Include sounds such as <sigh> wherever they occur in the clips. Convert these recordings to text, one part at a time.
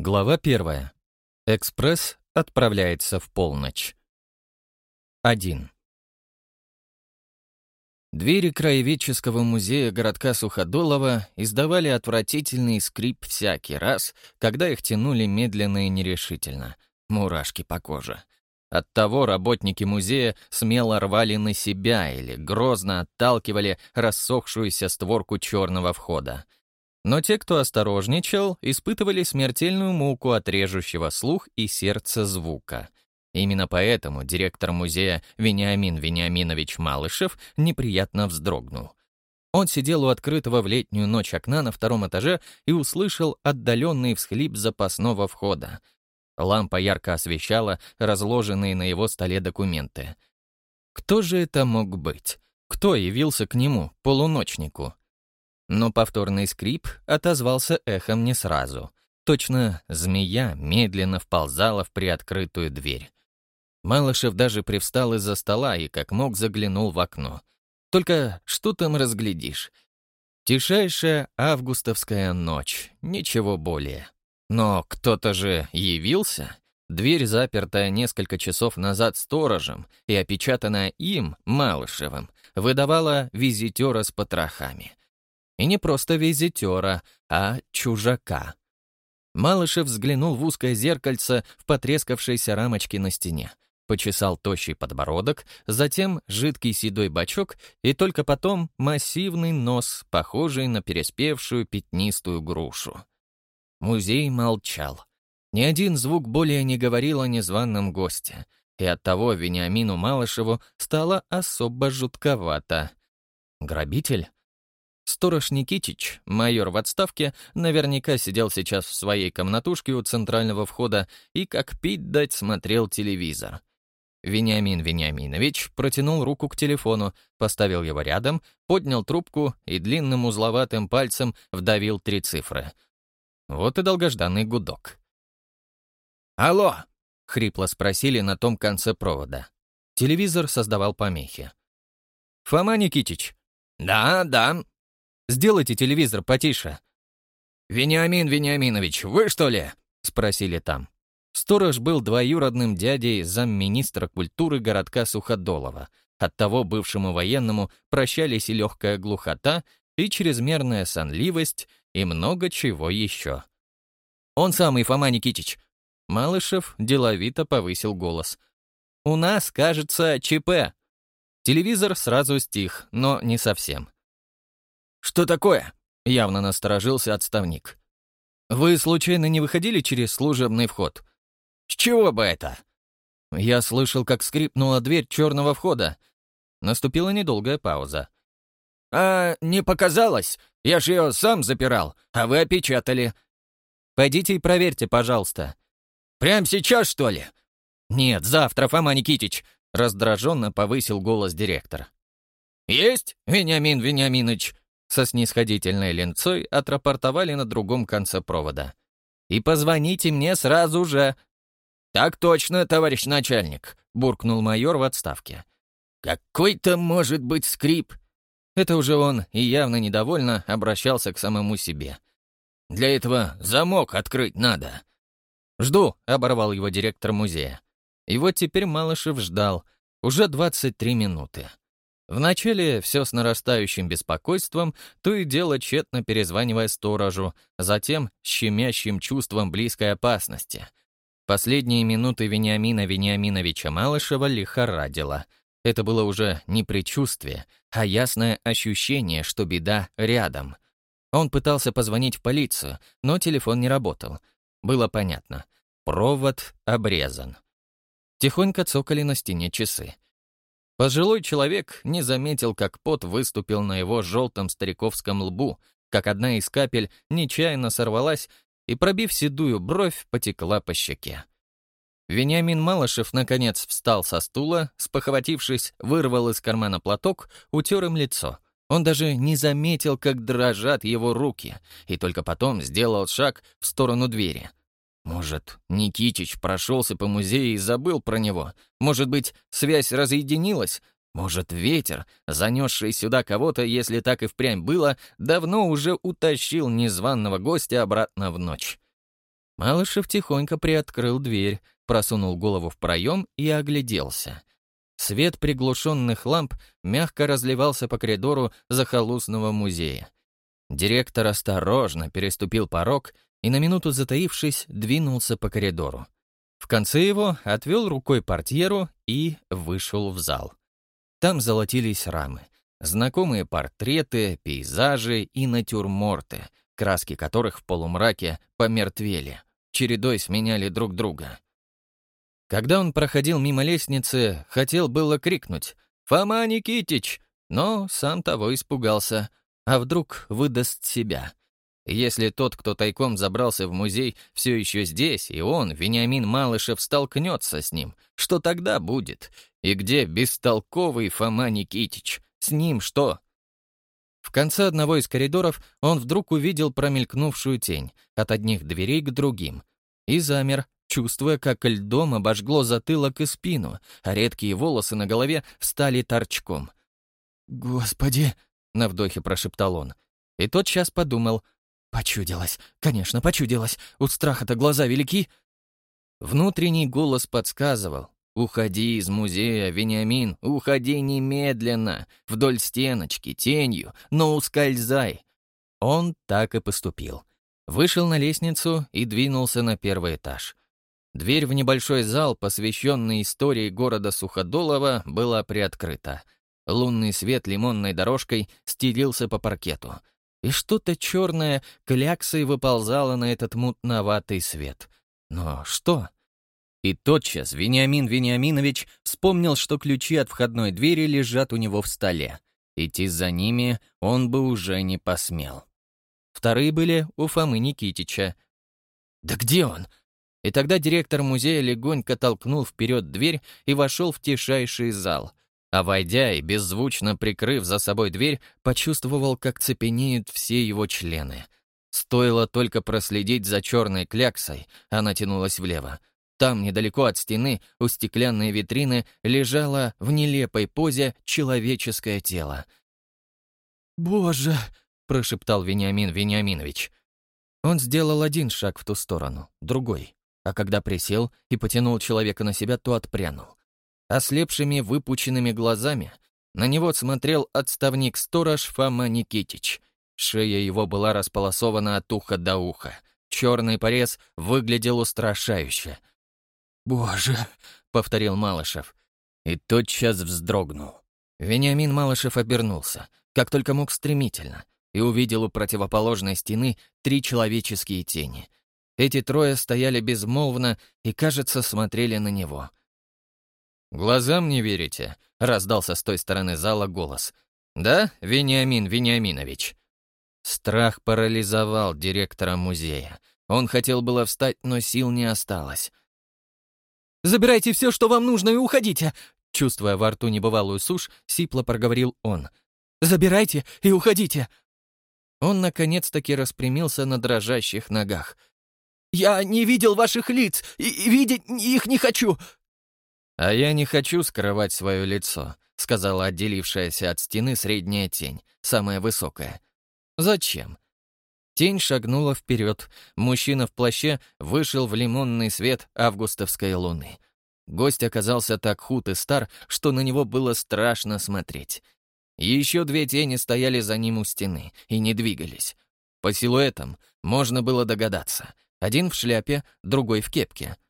Глава первая. Экспресс отправляется в полночь. 1. Двери краеведческого музея городка Суходолова издавали отвратительный скрип всякий раз, когда их тянули медленно и нерешительно. Мурашки по коже. Оттого работники музея смело рвали на себя или грозно отталкивали рассохшуюся створку черного входа — но те, кто осторожничал, испытывали смертельную муку от режущего слух и сердце звука. Именно поэтому директор музея Вениамин Вениаминович Малышев неприятно вздрогнул. Он сидел у открытого в летнюю ночь окна на втором этаже и услышал отдаленный всхлип запасного входа. Лампа ярко освещала разложенные на его столе документы. Кто же это мог быть? Кто явился к нему, полуночнику? Но повторный скрип отозвался эхом не сразу. Точно змея медленно вползала в приоткрытую дверь. Малышев даже привстал из-за стола и как мог заглянул в окно. Только что там разглядишь? Тишайшая августовская ночь, ничего более. Но кто-то же явился. Дверь, запертая несколько часов назад сторожем и опечатанная им, Малышевым, выдавала визитера с потрохами. И не просто визитера, а чужака. Малышев взглянул в узкое зеркальце в потрескавшейся рамочке на стене, почесал тощий подбородок, затем жидкий седой бачок и только потом массивный нос, похожий на переспевшую пятнистую грушу. Музей молчал. Ни один звук более не говорил о незваном госте, и оттого Вениамину Малышеву стало особо жутковато. Грабитель? Сторож Никитич, майор в отставке, наверняка сидел сейчас в своей комнатушке у центрального входа и, как пить дать, смотрел телевизор. Вениамин Вениаминович протянул руку к телефону, поставил его рядом, поднял трубку и длинным узловатым пальцем вдавил три цифры. Вот и долгожданный гудок. «Алло!» — хрипло спросили на том конце провода. Телевизор создавал помехи. «Фома Никитич?» «Да, да», Сделайте телевизор потише». «Вениамин Вениаминович, вы что ли?» — спросили там. Сторож был двоюродным дядей замминистра культуры городка Суходолова. Оттого бывшему военному прощались и легкая глухота, и чрезмерная сонливость, и много чего еще. «Он самый, Фома Никитич!» Малышев деловито повысил голос. «У нас, кажется, ЧП». Телевизор сразу стих, но не совсем. «Что такое?» — явно насторожился отставник. «Вы, случайно, не выходили через служебный вход?» «С чего бы это?» Я слышал, как скрипнула дверь черного входа. Наступила недолгая пауза. «А не показалось? Я же ее сам запирал, а вы опечатали». «Пойдите и проверьте, пожалуйста». «Прямо сейчас, что ли?» «Нет, завтра, Фома Никитич», — раздраженно повысил голос директор. «Есть, Вениамин Вениаминович», со снисходительной ленцой отрапортовали на другом конце провода. «И позвоните мне сразу же!» «Так точно, товарищ начальник», — буркнул майор в отставке. «Какой-то может быть скрип». Это уже он и явно недовольно обращался к самому себе. «Для этого замок открыть надо». «Жду», — оборвал его директор музея. И вот теперь Малышев ждал. Уже 23 минуты. Вначале все с нарастающим беспокойством, то и дело тщетно перезванивая сторожу, затем щемящим чувством близкой опасности. Последние минуты Вениамина Вениаминовича Малышева лихорадило. Это было уже не предчувствие, а ясное ощущение, что беда рядом. Он пытался позвонить в полицию, но телефон не работал. Было понятно. Провод обрезан. Тихонько цокали на стене часы. Пожилой человек не заметил, как пот выступил на его желтом стариковском лбу, как одна из капель нечаянно сорвалась и, пробив седую бровь, потекла по щеке. Вениамин Малышев, наконец, встал со стула, спохватившись, вырвал из кармана платок, утер им лицо. Он даже не заметил, как дрожат его руки, и только потом сделал шаг в сторону двери. Может, Никитич прошелся по музею и забыл про него? Может быть, связь разъединилась? Может, ветер, занесший сюда кого-то, если так и впрямь было, давно уже утащил незваного гостя обратно в ночь? Малышев тихонько приоткрыл дверь, просунул голову в проем и огляделся. Свет приглушенных ламп мягко разливался по коридору захолустного музея. Директор осторожно переступил порог и, на минуту затаившись, двинулся по коридору. В конце его отвел рукой портьеру и вышел в зал. Там золотились рамы, знакомые портреты, пейзажи и натюрморты, краски которых в полумраке помертвели, чередой сменяли друг друга. Когда он проходил мимо лестницы, хотел было крикнуть «Фома Никитич!», но сам того испугался, а вдруг выдаст себя. Если тот, кто тайком забрался в музей, все еще здесь, и он, Вениамин Малышев, столкнется с ним, что тогда будет? И где бестолковый Фома Никитич? С ним что? В конце одного из коридоров он вдруг увидел промелькнувшую тень от одних дверей к другим и замер, чувствуя, как льдом обожгло затылок и спину, а редкие волосы на голове встали торчком. «Господи!» — на вдохе прошептал он. И тотчас подумал — Почудилось. Конечно, почудилось. У страха-то глаза велики. Внутренний голос подсказывал. «Уходи из музея, Вениамин, уходи немедленно, вдоль стеночки, тенью, но ускользай». Он так и поступил. Вышел на лестницу и двинулся на первый этаж. Дверь в небольшой зал, посвященный истории города Суходолова, была приоткрыта. Лунный свет лимонной дорожкой стелился по паркету — и что-то черное кляксой выползало на этот мутноватый свет. Но что? И тотчас Вениамин Вениаминович вспомнил, что ключи от входной двери лежат у него в столе. Идти за ними он бы уже не посмел. Вторые были у Фомы Никитича. «Да где он?» И тогда директор музея легонько толкнул вперед дверь и вошел в тишайший зал — а войдя и беззвучно прикрыв за собой дверь, почувствовал, как цепенеют все его члены. Стоило только проследить за черной кляксой, она тянулась влево. Там, недалеко от стены, у стеклянной витрины, лежало в нелепой позе человеческое тело. «Боже!» — прошептал Вениамин Вениаминович. Он сделал один шаг в ту сторону, другой. А когда присел и потянул человека на себя, то отпрянул. Ослепшими выпученными глазами на него смотрел отставник-сторож Фома Никитич. Шея его была располосована от уха до уха. Черный порез выглядел устрашающе. «Боже!» — повторил Малышев. И тотчас вздрогнул. Вениамин Малышев обернулся, как только мог стремительно, и увидел у противоположной стены три человеческие тени. Эти трое стояли безмолвно и, кажется, смотрели на него. «Глазам не верите?» — раздался с той стороны зала голос. «Да, Вениамин Вениаминович?» Страх парализовал директора музея. Он хотел было встать, но сил не осталось. «Забирайте все, что вам нужно, и уходите!» Чувствуя во рту небывалую сушь, сипло проговорил он. «Забирайте и уходите!» Он наконец-таки распрямился на дрожащих ногах. «Я не видел ваших лиц, и видеть их не хочу!» «А я не хочу скрывать свое лицо», — сказала отделившаяся от стены средняя тень, самая высокая. «Зачем?» Тень шагнула вперед. Мужчина в плаще вышел в лимонный свет августовской луны. Гость оказался так худ и стар, что на него было страшно смотреть. Еще две тени стояли за ним у стены и не двигались. По силуэтам можно было догадаться. Один в шляпе, другой в кепке —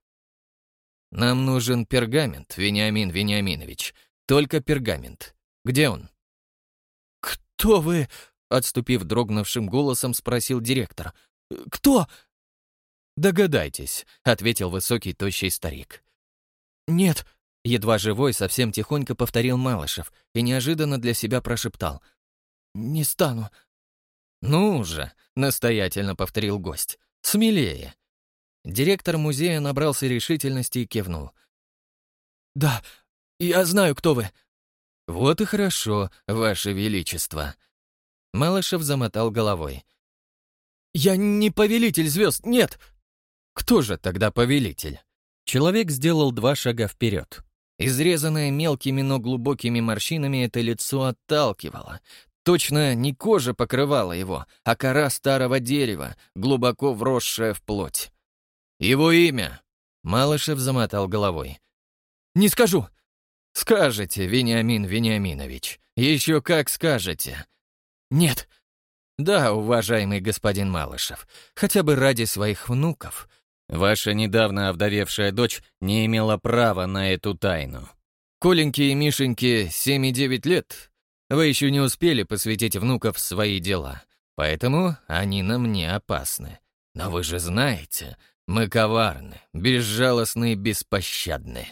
«Нам нужен пергамент, Вениамин Вениаминович. Только пергамент. Где он?» «Кто вы?» — отступив дрогнувшим голосом, спросил директор. «Кто?» «Догадайтесь», — ответил высокий тощий старик. «Нет», — едва живой, совсем тихонько повторил Малышев и неожиданно для себя прошептал. «Не стану». «Ну же», — настоятельно повторил гость, — «смелее». Директор музея набрался решительности и кивнул. «Да, я знаю, кто вы». «Вот и хорошо, ваше величество». Малышев замотал головой. «Я не повелитель звезд, нет!» «Кто же тогда повелитель?» Человек сделал два шага вперед. Изрезанное мелкими, но глубокими морщинами, это лицо отталкивало. Точно не кожа покрывала его, а кора старого дерева, глубоко вросшая в плоть. Его имя?» Малышев замотал головой. «Не скажу!» «Скажете, Вениамин Вениаминович. Еще как скажете». «Нет». «Да, уважаемый господин Малышев, хотя бы ради своих внуков. Ваша недавно овдовевшая дочь не имела права на эту тайну. Коленьке и Мишеньке 7 и 9 лет. Вы еще не успели посвятить внуков в свои дела, поэтому они нам не опасны. Но вы же знаете, мы коварны, безжалостны и беспощадны».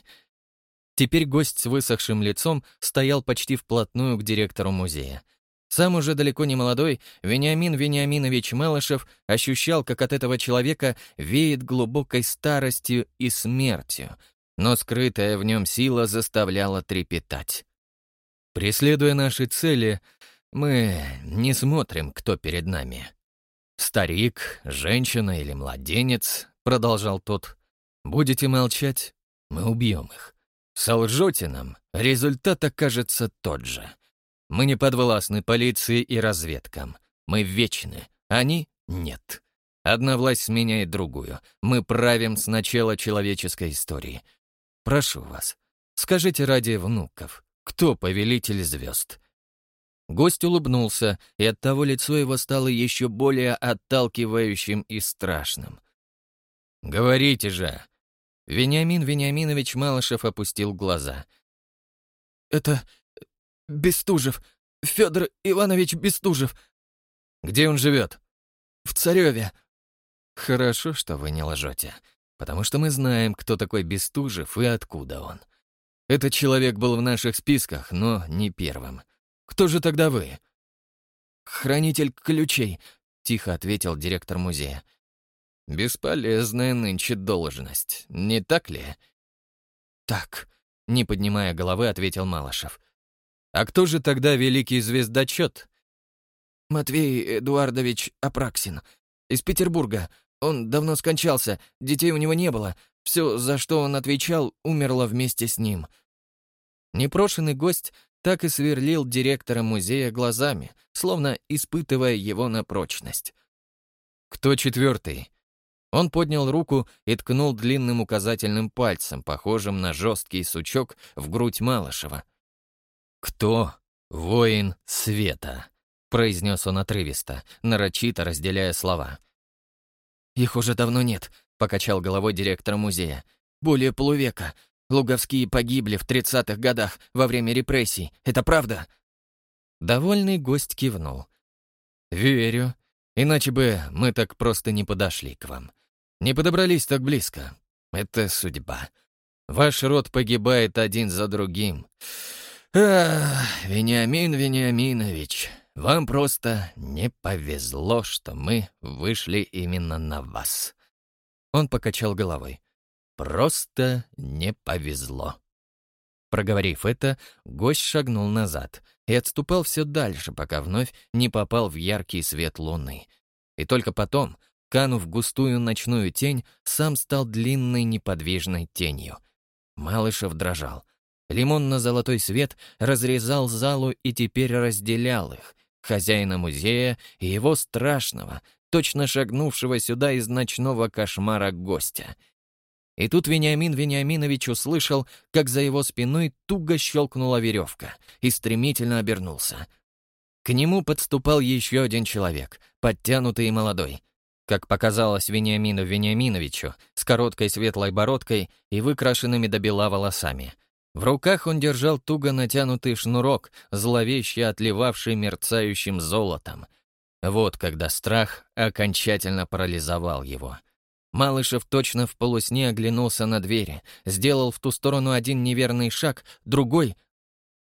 Теперь гость с высохшим лицом стоял почти вплотную к директору музея. Сам уже далеко не молодой, Вениамин Вениаминович Малышев ощущал, как от этого человека веет глубокой старостью и смертью, но скрытая в нем сила заставляла трепетать. Преследуя наши цели, мы не смотрим, кто перед нами. Старик, женщина или младенец, продолжал тот. Будете молчать, мы убьем их. Солжете нам, результат окажется тот же. Мы не подвластны полиции и разведкам. Мы вечны, они — нет. Одна власть сменяет другую. Мы правим с начала человеческой истории. Прошу вас, скажите ради внуков, кто повелитель звезд?» Гость улыбнулся, и оттого лицо его стало еще более отталкивающим и страшным. «Говорите же!» Вениамин Вениаминович Малышев опустил глаза. «Это Бестужев. Федор Иванович Бестужев». «Где он живет?» «В Цареве». «Хорошо, что вы не лжете, потому что мы знаем, кто такой Бестужев и откуда он. Этот человек был в наших списках, но не первым. Кто же тогда вы?» «Хранитель ключей», — тихо ответил директор музея. Бесполезная нынче должность, не так ли? Так, не поднимая головы, ответил Малышев. А кто же тогда великий звездочет? Матвей Эдуардович Апраксин. Из Петербурга. Он давно скончался, детей у него не было. Все, за что он отвечал, умерло вместе с ним. Непрошенный гость так и сверлил директора музея глазами, словно испытывая его на прочность. «Кто четвертый?» Он поднял руку и ткнул длинным указательным пальцем, похожим на жесткий сучок, в грудь Малышева. «Кто? Воин света», — произнес он отрывисто, нарочито разделяя слова. «Их уже давно нет», — покачал головой директор музея. «Более полувека. Луговские погибли в тридцатых годах во время репрессий. Это правда?» Довольный гость кивнул. «Верю. Иначе бы мы так просто не подошли к вам. Не подобрались так близко. Это судьба. Ваш род погибает один за другим. Ах, Вениамин Вениаминович, вам просто не повезло, что мы вышли именно на вас. Он покачал головой. Просто не повезло. Проговорив это, гость шагнул назад и отступал все дальше, пока вновь не попал в яркий свет луны. И только потом, Канув в густую ночную тень, сам стал длинной неподвижной тенью. Малышев дрожал. Лимонно-золотой свет разрезал залу и теперь разделял их, хозяина музея и его страшного, точно шагнувшего сюда из ночного кошмара гостя. И тут Вениамин Вениаминович услышал, как за его спиной туго щелкнула веревка, и стремительно обернулся. К нему подступал еще один человек, подтянутый и молодой. Как показалось Вениамину Вениаминовичу, с короткой светлой бородкой и выкрашенными до бела волосами. В руках он держал туго натянутый шнурок, зловеще отливавший мерцающим золотом. Вот когда страх окончательно парализовал его. Малышев точно в полусне оглянулся на двери, сделал в ту сторону один неверный шаг, другой...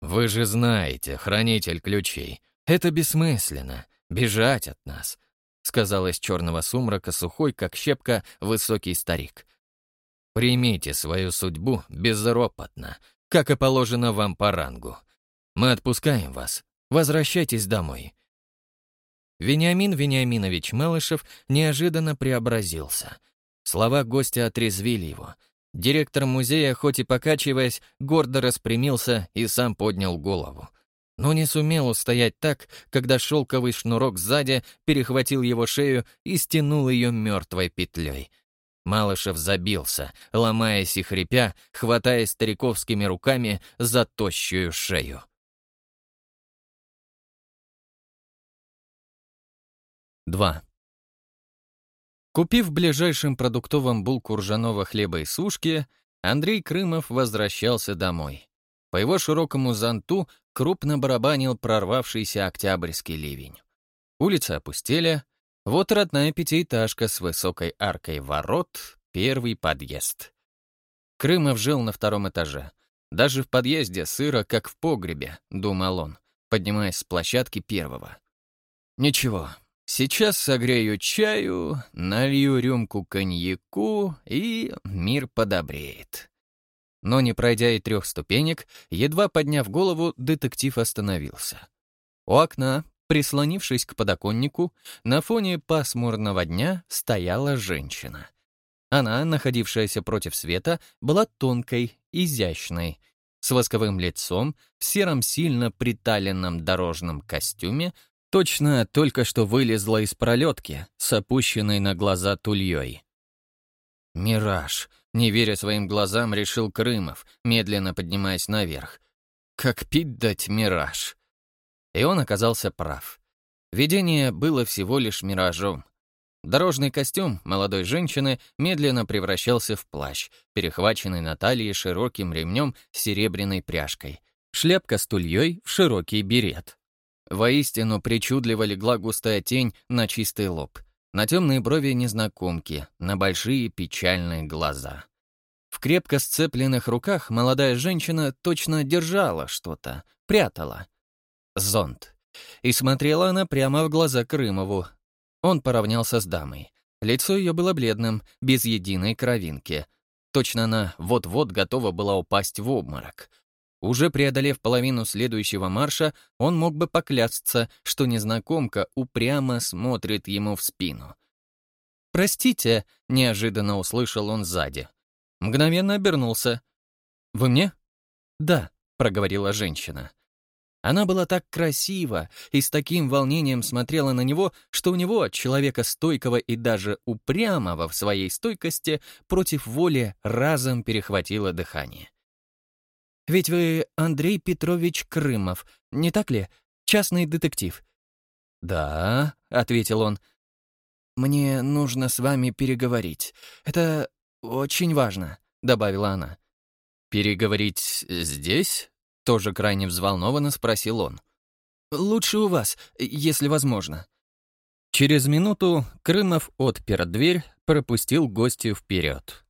«Вы же знаете, хранитель ключей, это бессмысленно, бежать от нас», сказал из черного сумрака сухой, как щепка, высокий старик. «Примите свою судьбу безропотно, как и положено вам по рангу. Мы отпускаем вас. Возвращайтесь домой». Вениамин Вениаминович Малышев неожиданно преобразился. Слова гостя отрезвили его. Директор музея, хоть и покачиваясь, гордо распрямился и сам поднял голову но не сумел устоять так, когда шелковый шнурок сзади перехватил его шею и стянул ее мертвой петлей. Малышев забился, ломаясь и хрипя, хватая стариковскими руками за тощую шею. Два. Купив в ближайшем продуктовом булку ржаного хлеба и сушки, Андрей Крымов возвращался домой. По его широкому зонту крупно барабанил прорвавшийся октябрьский ливень. Улицы опустели, вот родная пятиэтажка с высокой аркой ворот, первый подъезд. Крымов жил на втором этаже. Даже в подъезде сыро, как в погребе, думал он, поднимаясь с площадки первого. Ничего, Сейчас согрею чаю, налью рюмку коньяку, и мир подобреет. Но не пройдя и трех ступенек, едва подняв голову, детектив остановился. У окна, прислонившись к подоконнику, на фоне пасмурного дня стояла женщина. Она, находившаяся против света, была тонкой, изящной, с восковым лицом, в сером сильно приталенном дорожном костюме, Точно только что вылезла из пролетки с опущенной на глаза тульей. «Мираж», — не веря своим глазам, решил Крымов, медленно поднимаясь наверх. «Как пить дать мираж?» И он оказался прав. Видение было всего лишь миражом. Дорожный костюм молодой женщины медленно превращался в плащ, перехваченный на талии широким ремнем с серебряной пряжкой. Шляпка с тульей в широкий берет. Воистину причудливо легла густая тень на чистый лоб, на темные брови незнакомки, на большие печальные глаза. В крепко сцепленных руках молодая женщина точно держала что-то, прятала. Зонт. И смотрела она прямо в глаза Крымову. Он поравнялся с дамой. Лицо ее было бледным, без единой кровинки. Точно она вот-вот готова была упасть в обморок. Уже преодолев половину следующего марша, он мог бы поклясться, что незнакомка упрямо смотрит ему в спину. «Простите», — неожиданно услышал он сзади. Мгновенно обернулся. «Вы мне?» «Да», — проговорила женщина. Она была так красива и с таким волнением смотрела на него, что у него, человека стойкого и даже упрямого в своей стойкости, против воли разом перехватило дыхание. Ведь вы Андрей Петрович Крымов, не так ли? Частный детектив». «Да», — ответил он. «Мне нужно с вами переговорить. Это очень важно», — добавила она. «Переговорить здесь?» — тоже крайне взволнованно спросил он. «Лучше у вас, если возможно». Через минуту Крымов отпер дверь, пропустил гостью вперед.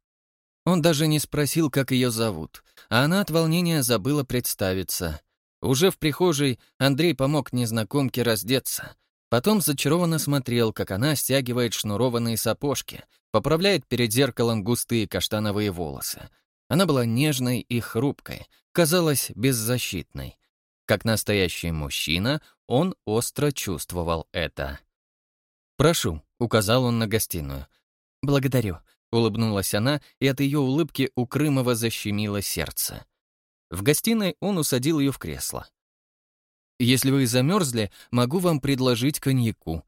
Он даже не спросил, как ее зовут, а она от волнения забыла представиться. Уже в прихожей Андрей помог незнакомке раздеться. Потом зачарованно смотрел, как она стягивает шнурованные сапожки, поправляет перед зеркалом густые каштановые волосы. Она была нежной и хрупкой, казалась беззащитной. Как настоящий мужчина, он остро чувствовал это. «Прошу», — указал он на гостиную. «Благодарю», Улыбнулась она, и от ее улыбки у Крымова защемило сердце. В гостиной он усадил ее в кресло. «Если вы замерзли, могу вам предложить коньяку.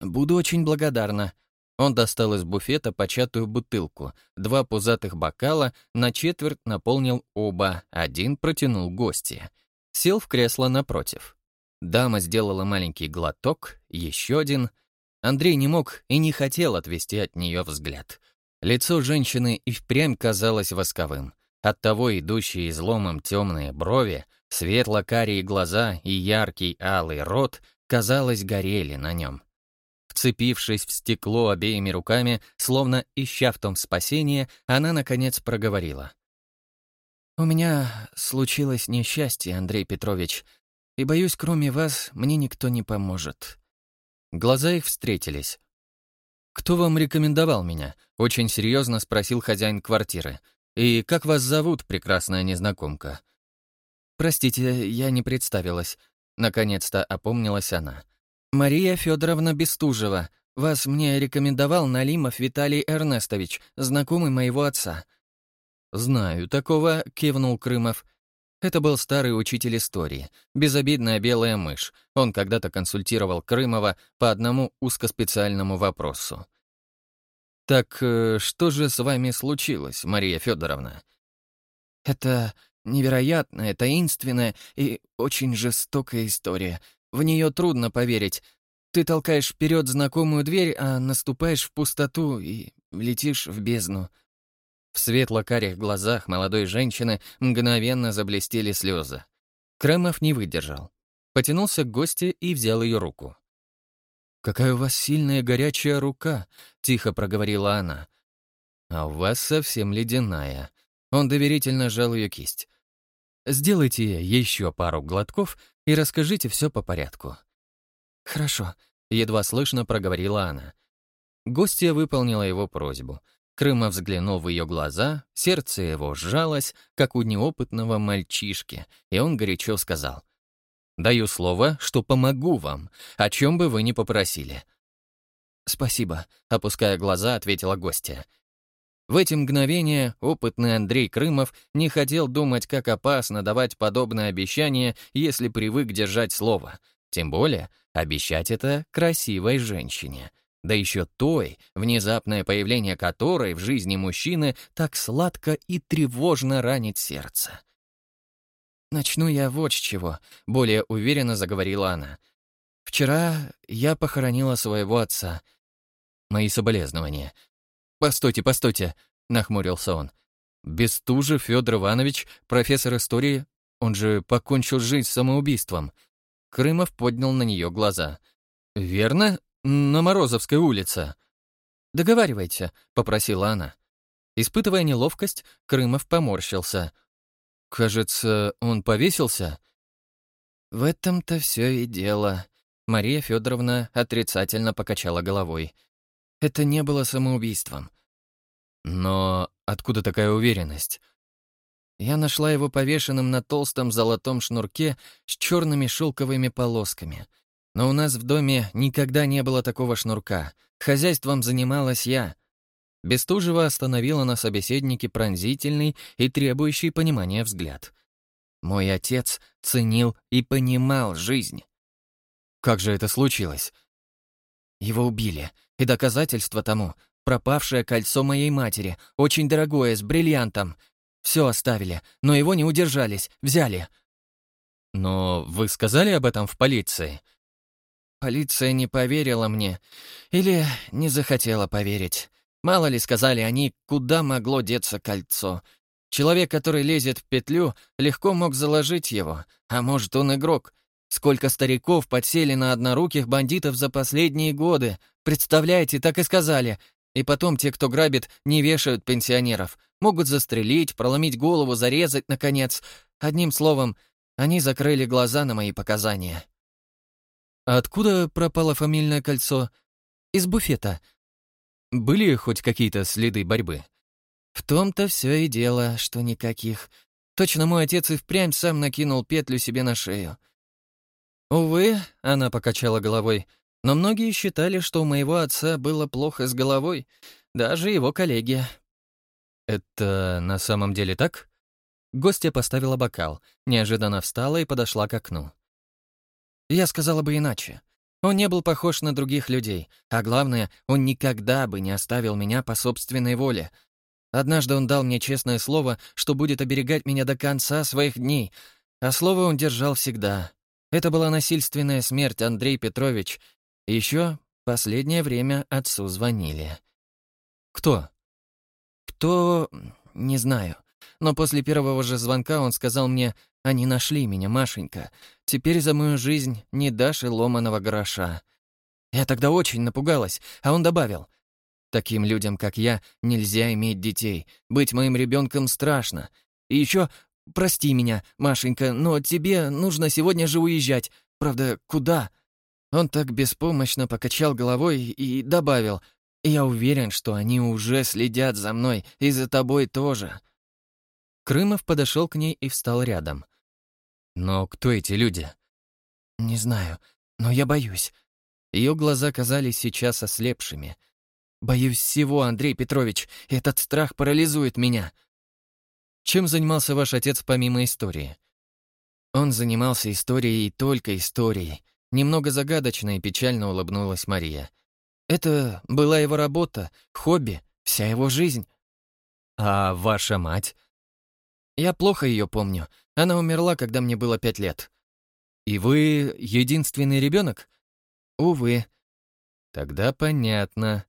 Буду очень благодарна». Он достал из буфета початую бутылку, два пузатых бокала, на четверть наполнил оба, один протянул гости. Сел в кресло напротив. Дама сделала маленький глоток, еще один. Андрей не мог и не хотел отвести от нее взгляд. Лицо женщины и впрямь казалось восковым. Оттого идущие изломом темные брови, светло-карие глаза и яркий алый рот, казалось, горели на нем. Вцепившись в стекло обеими руками, словно ища в том спасение, она, наконец, проговорила. «У меня случилось несчастье, Андрей Петрович, и, боюсь, кроме вас, мне никто не поможет». Глаза их встретились. «Кто вам рекомендовал меня?» — очень серьезно спросил хозяин квартиры. «И как вас зовут, прекрасная незнакомка?» «Простите, я не представилась». Наконец-то опомнилась она. «Мария Федоровна Бестужева. Вас мне рекомендовал Налимов Виталий Эрнестович, знакомый моего отца». «Знаю такого», — кивнул Крымов. Это был старый учитель истории, безобидная белая мышь. Он когда-то консультировал Крымова по одному узкоспециальному вопросу. Так э, что же с вами случилось, Мария Федоровна? Это невероятная, таинственная и очень жестокая история. В нее трудно поверить. Ты толкаешь вперед знакомую дверь, а наступаешь в пустоту и летишь в бездну. В светло-карих глазах молодой женщины мгновенно заблестели слезы. Кремов не выдержал. Потянулся к гости и взял ее руку. «Какая у вас сильная горячая рука!» — тихо проговорила она. «А у вас совсем ледяная». Он доверительно сжал ее кисть. «Сделайте еще пару глотков и расскажите все по порядку». «Хорошо», — едва слышно проговорила она. Гостья выполнила его просьбу. Крымов взглянул в ее глаза, сердце его сжалось, как у неопытного мальчишки, и он горячо сказал. «Даю слово, что помогу вам, о чем бы вы ни попросили». «Спасибо», — опуская глаза, ответила гостья. В эти мгновения опытный Андрей Крымов не хотел думать, как опасно давать подобное обещание, если привык держать слово. Тем более, обещать это красивой женщине. Да еще той, внезапное появление которой в жизни мужчины так сладко и тревожно ранит сердце. «Начну я вот с чего», — более уверенно заговорила она. «Вчера я похоронила своего отца». «Мои соболезнования», «Постойте, постойте», — нахмурился он. «Бестужев Федор Иванович, профессор истории, он же покончил жизнь самоубийством». Крымов поднял на нее глаза. «Верно? На Морозовской улице». «Договаривайте», — попросила она. Испытывая неловкость, Крымов поморщился. «Кажется, он повесился?» «В этом-то все и дело», — Мария Федоровна отрицательно покачала головой. Это не было самоубийством. Но откуда такая уверенность? Я нашла его повешенным на толстом золотом шнурке с черными шелковыми полосками. Но у нас в доме никогда не было такого шнурка. Хозяйством занималась я. Бестужева остановила на собеседнике пронзительный и требующий понимания взгляд. Мой отец ценил и понимал жизнь. Как же это случилось? Его убили, и доказательство тому — пропавшее кольцо моей матери, очень дорогое, с бриллиантом. Все оставили, но его не удержались, взяли. Но вы сказали об этом в полиции? Полиция не поверила мне. Или не захотела поверить. Мало ли, сказали они, куда могло деться кольцо. Человек, который лезет в петлю, легко мог заложить его. А может, он игрок. Сколько стариков подсели на одноруких бандитов за последние годы. Представляете, так и сказали. И потом те, кто грабит, не вешают пенсионеров. Могут застрелить, проломить голову, зарезать, наконец. Одним словом, они закрыли глаза на мои показания. А откуда пропало фамильное кольцо? Из буфета. Были хоть какие-то следы борьбы? В том-то все и дело, что никаких. Точно мой отец и впрямь сам накинул петлю себе на шею. Увы, она покачала головой, но многие считали, что у моего отца было плохо с головой, даже его коллеги. «Это на самом деле так?» Гостья поставила бокал, неожиданно встала и подошла к окну. Я сказала бы иначе. Он не был похож на других людей, а главное, он никогда бы не оставил меня по собственной воле. Однажды он дал мне честное слово, что будет оберегать меня до конца своих дней, а слово он держал всегда. Это была насильственная смерть, Андрей Петрович. Еще последнее время отцу звонили. Кто? Кто... не знаю. Но после первого же звонка он сказал мне, они нашли меня, Машенька. Теперь за мою жизнь не дашь и ломаного гроша. Я тогда очень напугалась, а он добавил, Таким людям, как я, нельзя иметь детей. Быть моим ребенком страшно. И еще Прости меня, Машенька, но тебе нужно сегодня же уезжать. Правда, куда?» Он так беспомощно покачал головой и добавил, «Я уверен, что они уже следят за мной, и за тобой тоже». Крымов подошел к ней и встал рядом. «Но кто эти люди?» «Не знаю, но я боюсь». Ее глаза казались сейчас ослепшими. «Боюсь всего, Андрей Петрович. Этот страх парализует меня. Чем занимался ваш отец помимо истории? Он занимался историей и только историей. Немного загадочно и печально улыбнулась Мария. Это была его работа, хобби, вся его жизнь. А ваша мать? Я плохо ее помню. Она умерла, когда мне было пять лет. И вы единственный ребенок? Увы. Тогда понятно.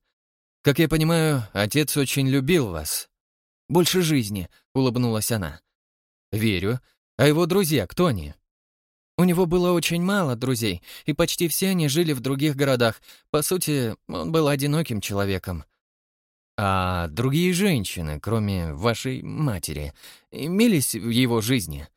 Как я понимаю, отец очень любил вас. Больше жизни, улыбнулась она. Верю. А его друзья, кто они? У него было очень мало друзей, и почти все они жили в других городах. По сути, он был одиноким человеком. А другие женщины, кроме вашей матери, имелись в его жизни?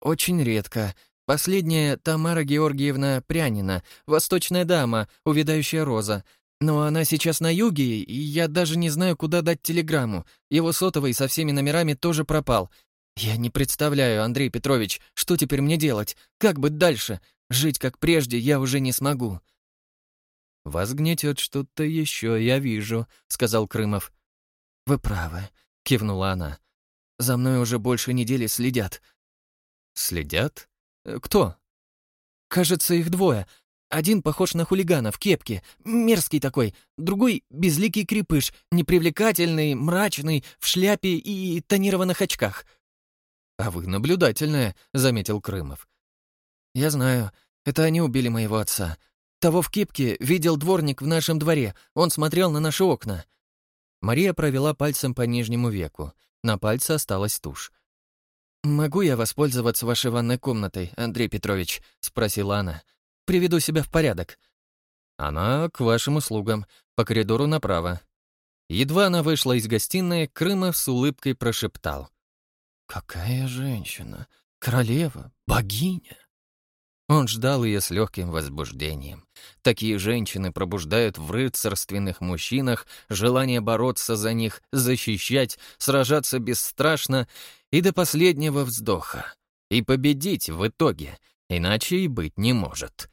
Очень редко. Последняя — Тамара Георгиевна Прянина, восточная дама, увядающая роза. Но она сейчас на юге, и я даже не знаю, куда дать телеграмму. Его сотовый со всеми номерами тоже пропал. «Я не представляю, Андрей Петрович, что теперь мне делать? Как быть дальше? Жить как прежде я уже не смогу». «Вас гнетет что-то еще, я вижу», — сказал Крымов. «Вы правы», — кивнула она. «За мной уже больше недели следят». «Следят? Э, кто?» «Кажется, их двое. Один похож на хулигана в кепке, мерзкий такой, другой — безликий крепыш, непривлекательный, мрачный, в шляпе и тонированных очках». «А вы наблюдательная», — заметил Крымов. «Я знаю. Это они убили моего отца. Того в кипке видел дворник в нашем дворе. Он смотрел на наши окна». Мария провела пальцем по нижнему веку. На пальце осталась тушь. «Могу я воспользоваться вашей ванной комнатой, Андрей Петрович?» — спросила она. «Приведу себя в порядок». «Она к вашим услугам. По коридору направо». Едва она вышла из гостиной, Крымов с улыбкой прошептал. Какая женщина! Королева! Богиня! Он ждал ее с легким возбуждением. Такие женщины пробуждают в рыцарственных мужчинах желание бороться за них, защищать, сражаться бесстрашно и до последнего вздоха. И победить в итоге, иначе и быть не может.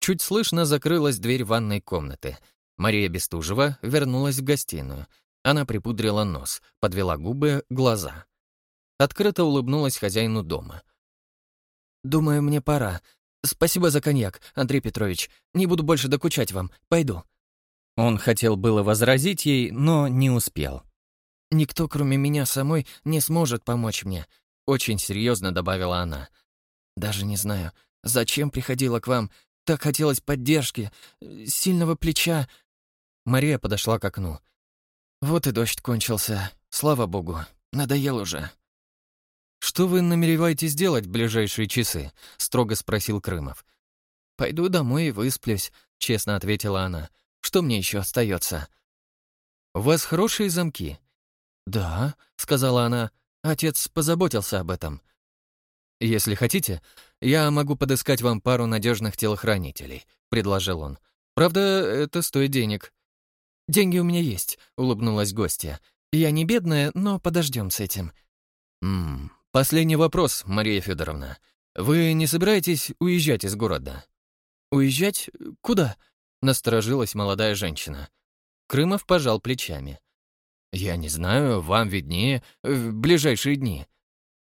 Чуть слышно закрылась дверь ванной комнаты. Мария Бестужева вернулась в гостиную. Она припудрила нос, подвела губы, глаза. Открыто улыбнулась хозяину дома. «Думаю, мне пора. Спасибо за коньяк, Андрей Петрович. Не буду больше докучать вам. Пойду». Он хотел было возразить ей, но не успел. «Никто, кроме меня самой, не сможет помочь мне», — очень серьезно добавила она. «Даже не знаю, зачем приходила к вам. Так хотелось поддержки, сильного плеча». Мария подошла к окну. «Вот и дождь кончился. Слава богу. Надоел уже». «Что вы намереваетесь делать в ближайшие часы?» — строго спросил Крымов. «Пойду домой и высплюсь», — честно ответила она. «Что мне еще остается?» «У вас хорошие замки?» «Да», — сказала она. «Отец позаботился об этом». «Если хотите, я могу подыскать вам пару надежных телохранителей», — предложил он. «Правда, это стоит денег». «Деньги у меня есть», — улыбнулась гостья. «Я не бедная, но подождем с этим». «Ммм, «Последний вопрос, Мария Федоровна. Вы не собираетесь уезжать из города?» «Уезжать? Куда?» — насторожилась молодая женщина. Крымов пожал плечами. «Я не знаю, вам виднее, в ближайшие дни».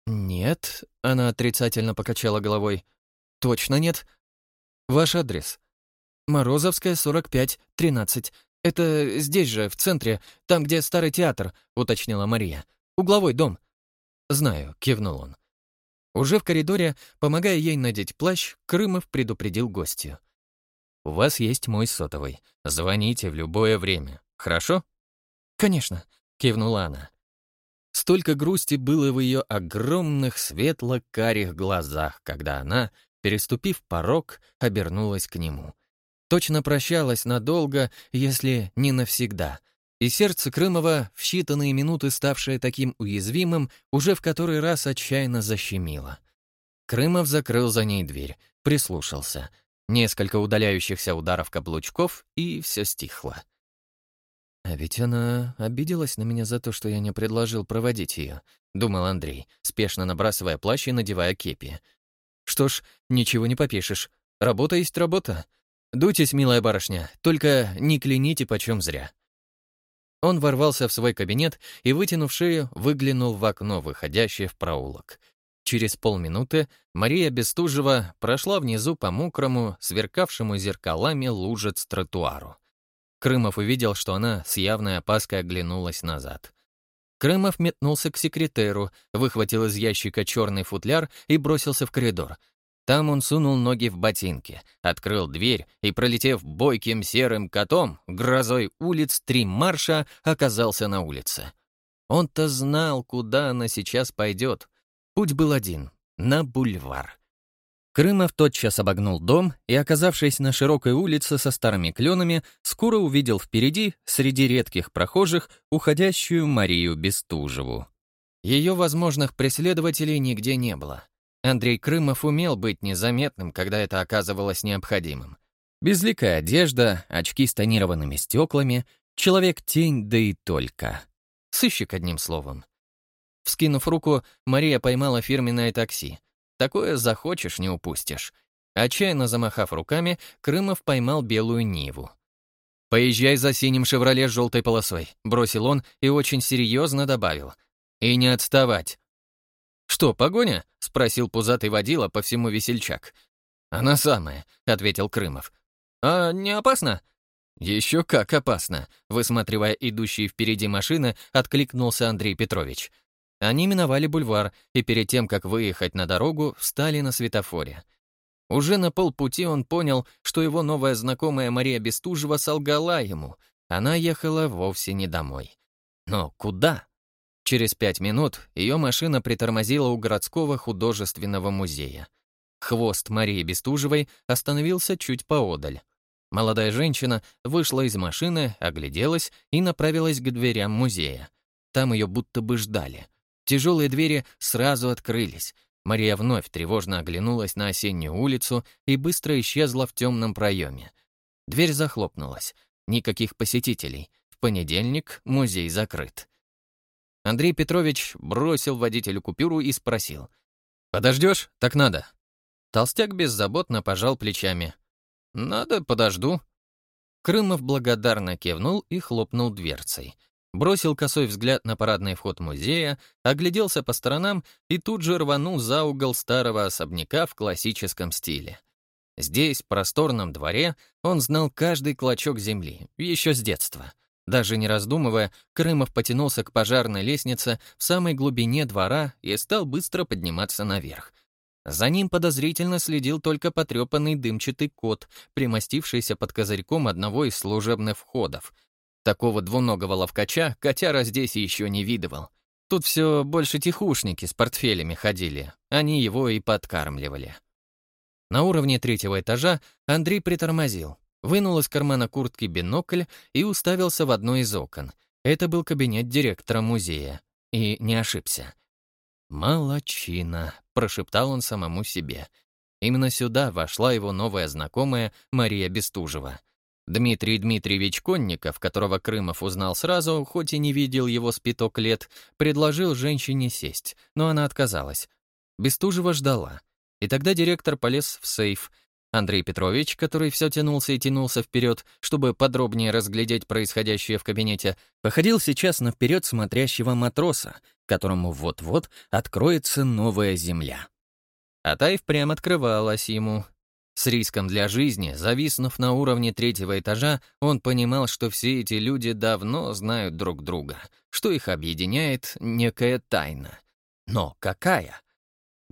«Нет», — она отрицательно покачала головой. «Точно нет?» «Ваш адрес?» «Морозовская, 45, 13. Это здесь же, в центре, там, где старый театр», — уточнила Мария. «Угловой дом». «Знаю», — кивнул он. Уже в коридоре, помогая ей надеть плащ, Крымов предупредил гостью. «У вас есть мой сотовый. Звоните в любое время. Хорошо?» «Конечно», — кивнула она. Столько грусти было в ее огромных светло-карих глазах, когда она, переступив порог, обернулась к нему. Точно прощалась надолго, если не навсегда — и сердце Крымова, в считанные минуты ставшее таким уязвимым, уже в который раз отчаянно защемило. Крымов закрыл за ней дверь, прислушался. Несколько удаляющихся ударов каблучков, и все стихло. «А ведь она обиделась на меня за то, что я не предложил проводить ее», — думал Андрей, спешно набрасывая плащ и надевая кепи. «Что ж, ничего не попишешь. Работа есть работа. Дуйтесь, милая барышня, только не кляните почем зря». Он ворвался в свой кабинет и, вытянув шею, выглянул в окно, выходящее в проулок. Через полминуты Мария Бестужева прошла внизу по мокрому, сверкавшему зеркалами лужец тротуару. Крымов увидел, что она с явной опаской оглянулась назад. Крымов метнулся к секретеру, выхватил из ящика черный футляр и бросился в коридор. Там он сунул ноги в ботинки, открыл дверь и, пролетев бойким серым котом, грозой улиц три марша, оказался на улице. Он-то знал, куда она сейчас пойдет. Путь был один — на бульвар. Крымов тотчас обогнул дом и, оказавшись на широкой улице со старыми кленами, скоро увидел впереди, среди редких прохожих, уходящую Марию Бестужеву. Ее возможных преследователей нигде не было. Андрей Крымов умел быть незаметным, когда это оказывалось необходимым. Безликая одежда, очки с тонированными стеклами, человек-тень, да и только. Сыщик, одним словом. Вскинув руку, Мария поймала фирменное такси — Такое захочешь, не упустишь. Отчаянно замахав руками, Крымов поймал белую Ниву. «Поезжай за синим «Шевроле» с желтой полосой», — бросил он и очень серьезно добавил. «И не отставать». «Что, погоня?» — спросил пузатый водила по всему весельчак. «Она самая», — ответил Крымов. «А не опасно?» «Еще как опасно», — высматривая идущие впереди машины, откликнулся Андрей Петрович. Они миновали бульвар и перед тем, как выехать на дорогу, встали на светофоре. Уже на полпути он понял, что его новая знакомая Мария Бестужева солгала ему. Она ехала вовсе не домой. Но куда? Через пять минут ее машина притормозила у городского художественного музея. Хвост Марии Бестужевой остановился чуть поодаль. Молодая женщина вышла из машины, огляделась и направилась к дверям музея. Там ее будто бы ждали. Тяжелые двери сразу открылись. Мария вновь тревожно оглянулась на осеннюю улицу и быстро исчезла в темном проеме. Дверь захлопнулась. Никаких посетителей. В понедельник музей закрыт. Андрей Петрович бросил водителю купюру и спросил. «Подождешь? Так надо». Толстяк беззаботно пожал плечами. «Надо, подожду». Крымов благодарно кивнул и хлопнул дверцей бросил косой взгляд на парадный вход музея, огляделся по сторонам и тут же рванул за угол старого особняка в классическом стиле. Здесь, в просторном дворе, он знал каждый клочок земли, еще с детства. Даже не раздумывая, Крымов потянулся к пожарной лестнице в самой глубине двора и стал быстро подниматься наверх. За ним подозрительно следил только потрепанный дымчатый кот, примостившийся под козырьком одного из служебных входов, Такого двуногого ловкача котяра здесь еще не видывал. Тут все больше тихушники с портфелями ходили, они его и подкармливали. На уровне третьего этажа Андрей притормозил, вынул из кармана куртки бинокль и уставился в одно из окон. Это был кабинет директора музея. И не ошибся. «Молодчина», — прошептал он самому себе. Именно сюда вошла его новая знакомая Мария Бестужева — Дмитрий Дмитриевич Конников, которого Крымов узнал сразу, хоть и не видел его с пяток лет, предложил женщине сесть, но она отказалась. Бестужева ждала. И тогда директор полез в сейф. Андрей Петрович, который все тянулся и тянулся вперед, чтобы подробнее разглядеть происходящее в кабинете, походил сейчас на вперед смотрящего матроса, которому вот-вот откроется новая земля. А та и открывалась ему, с риском для жизни, зависнув на уровне третьего этажа, он понимал, что все эти люди давно знают друг друга, что их объединяет некая тайна. Но какая?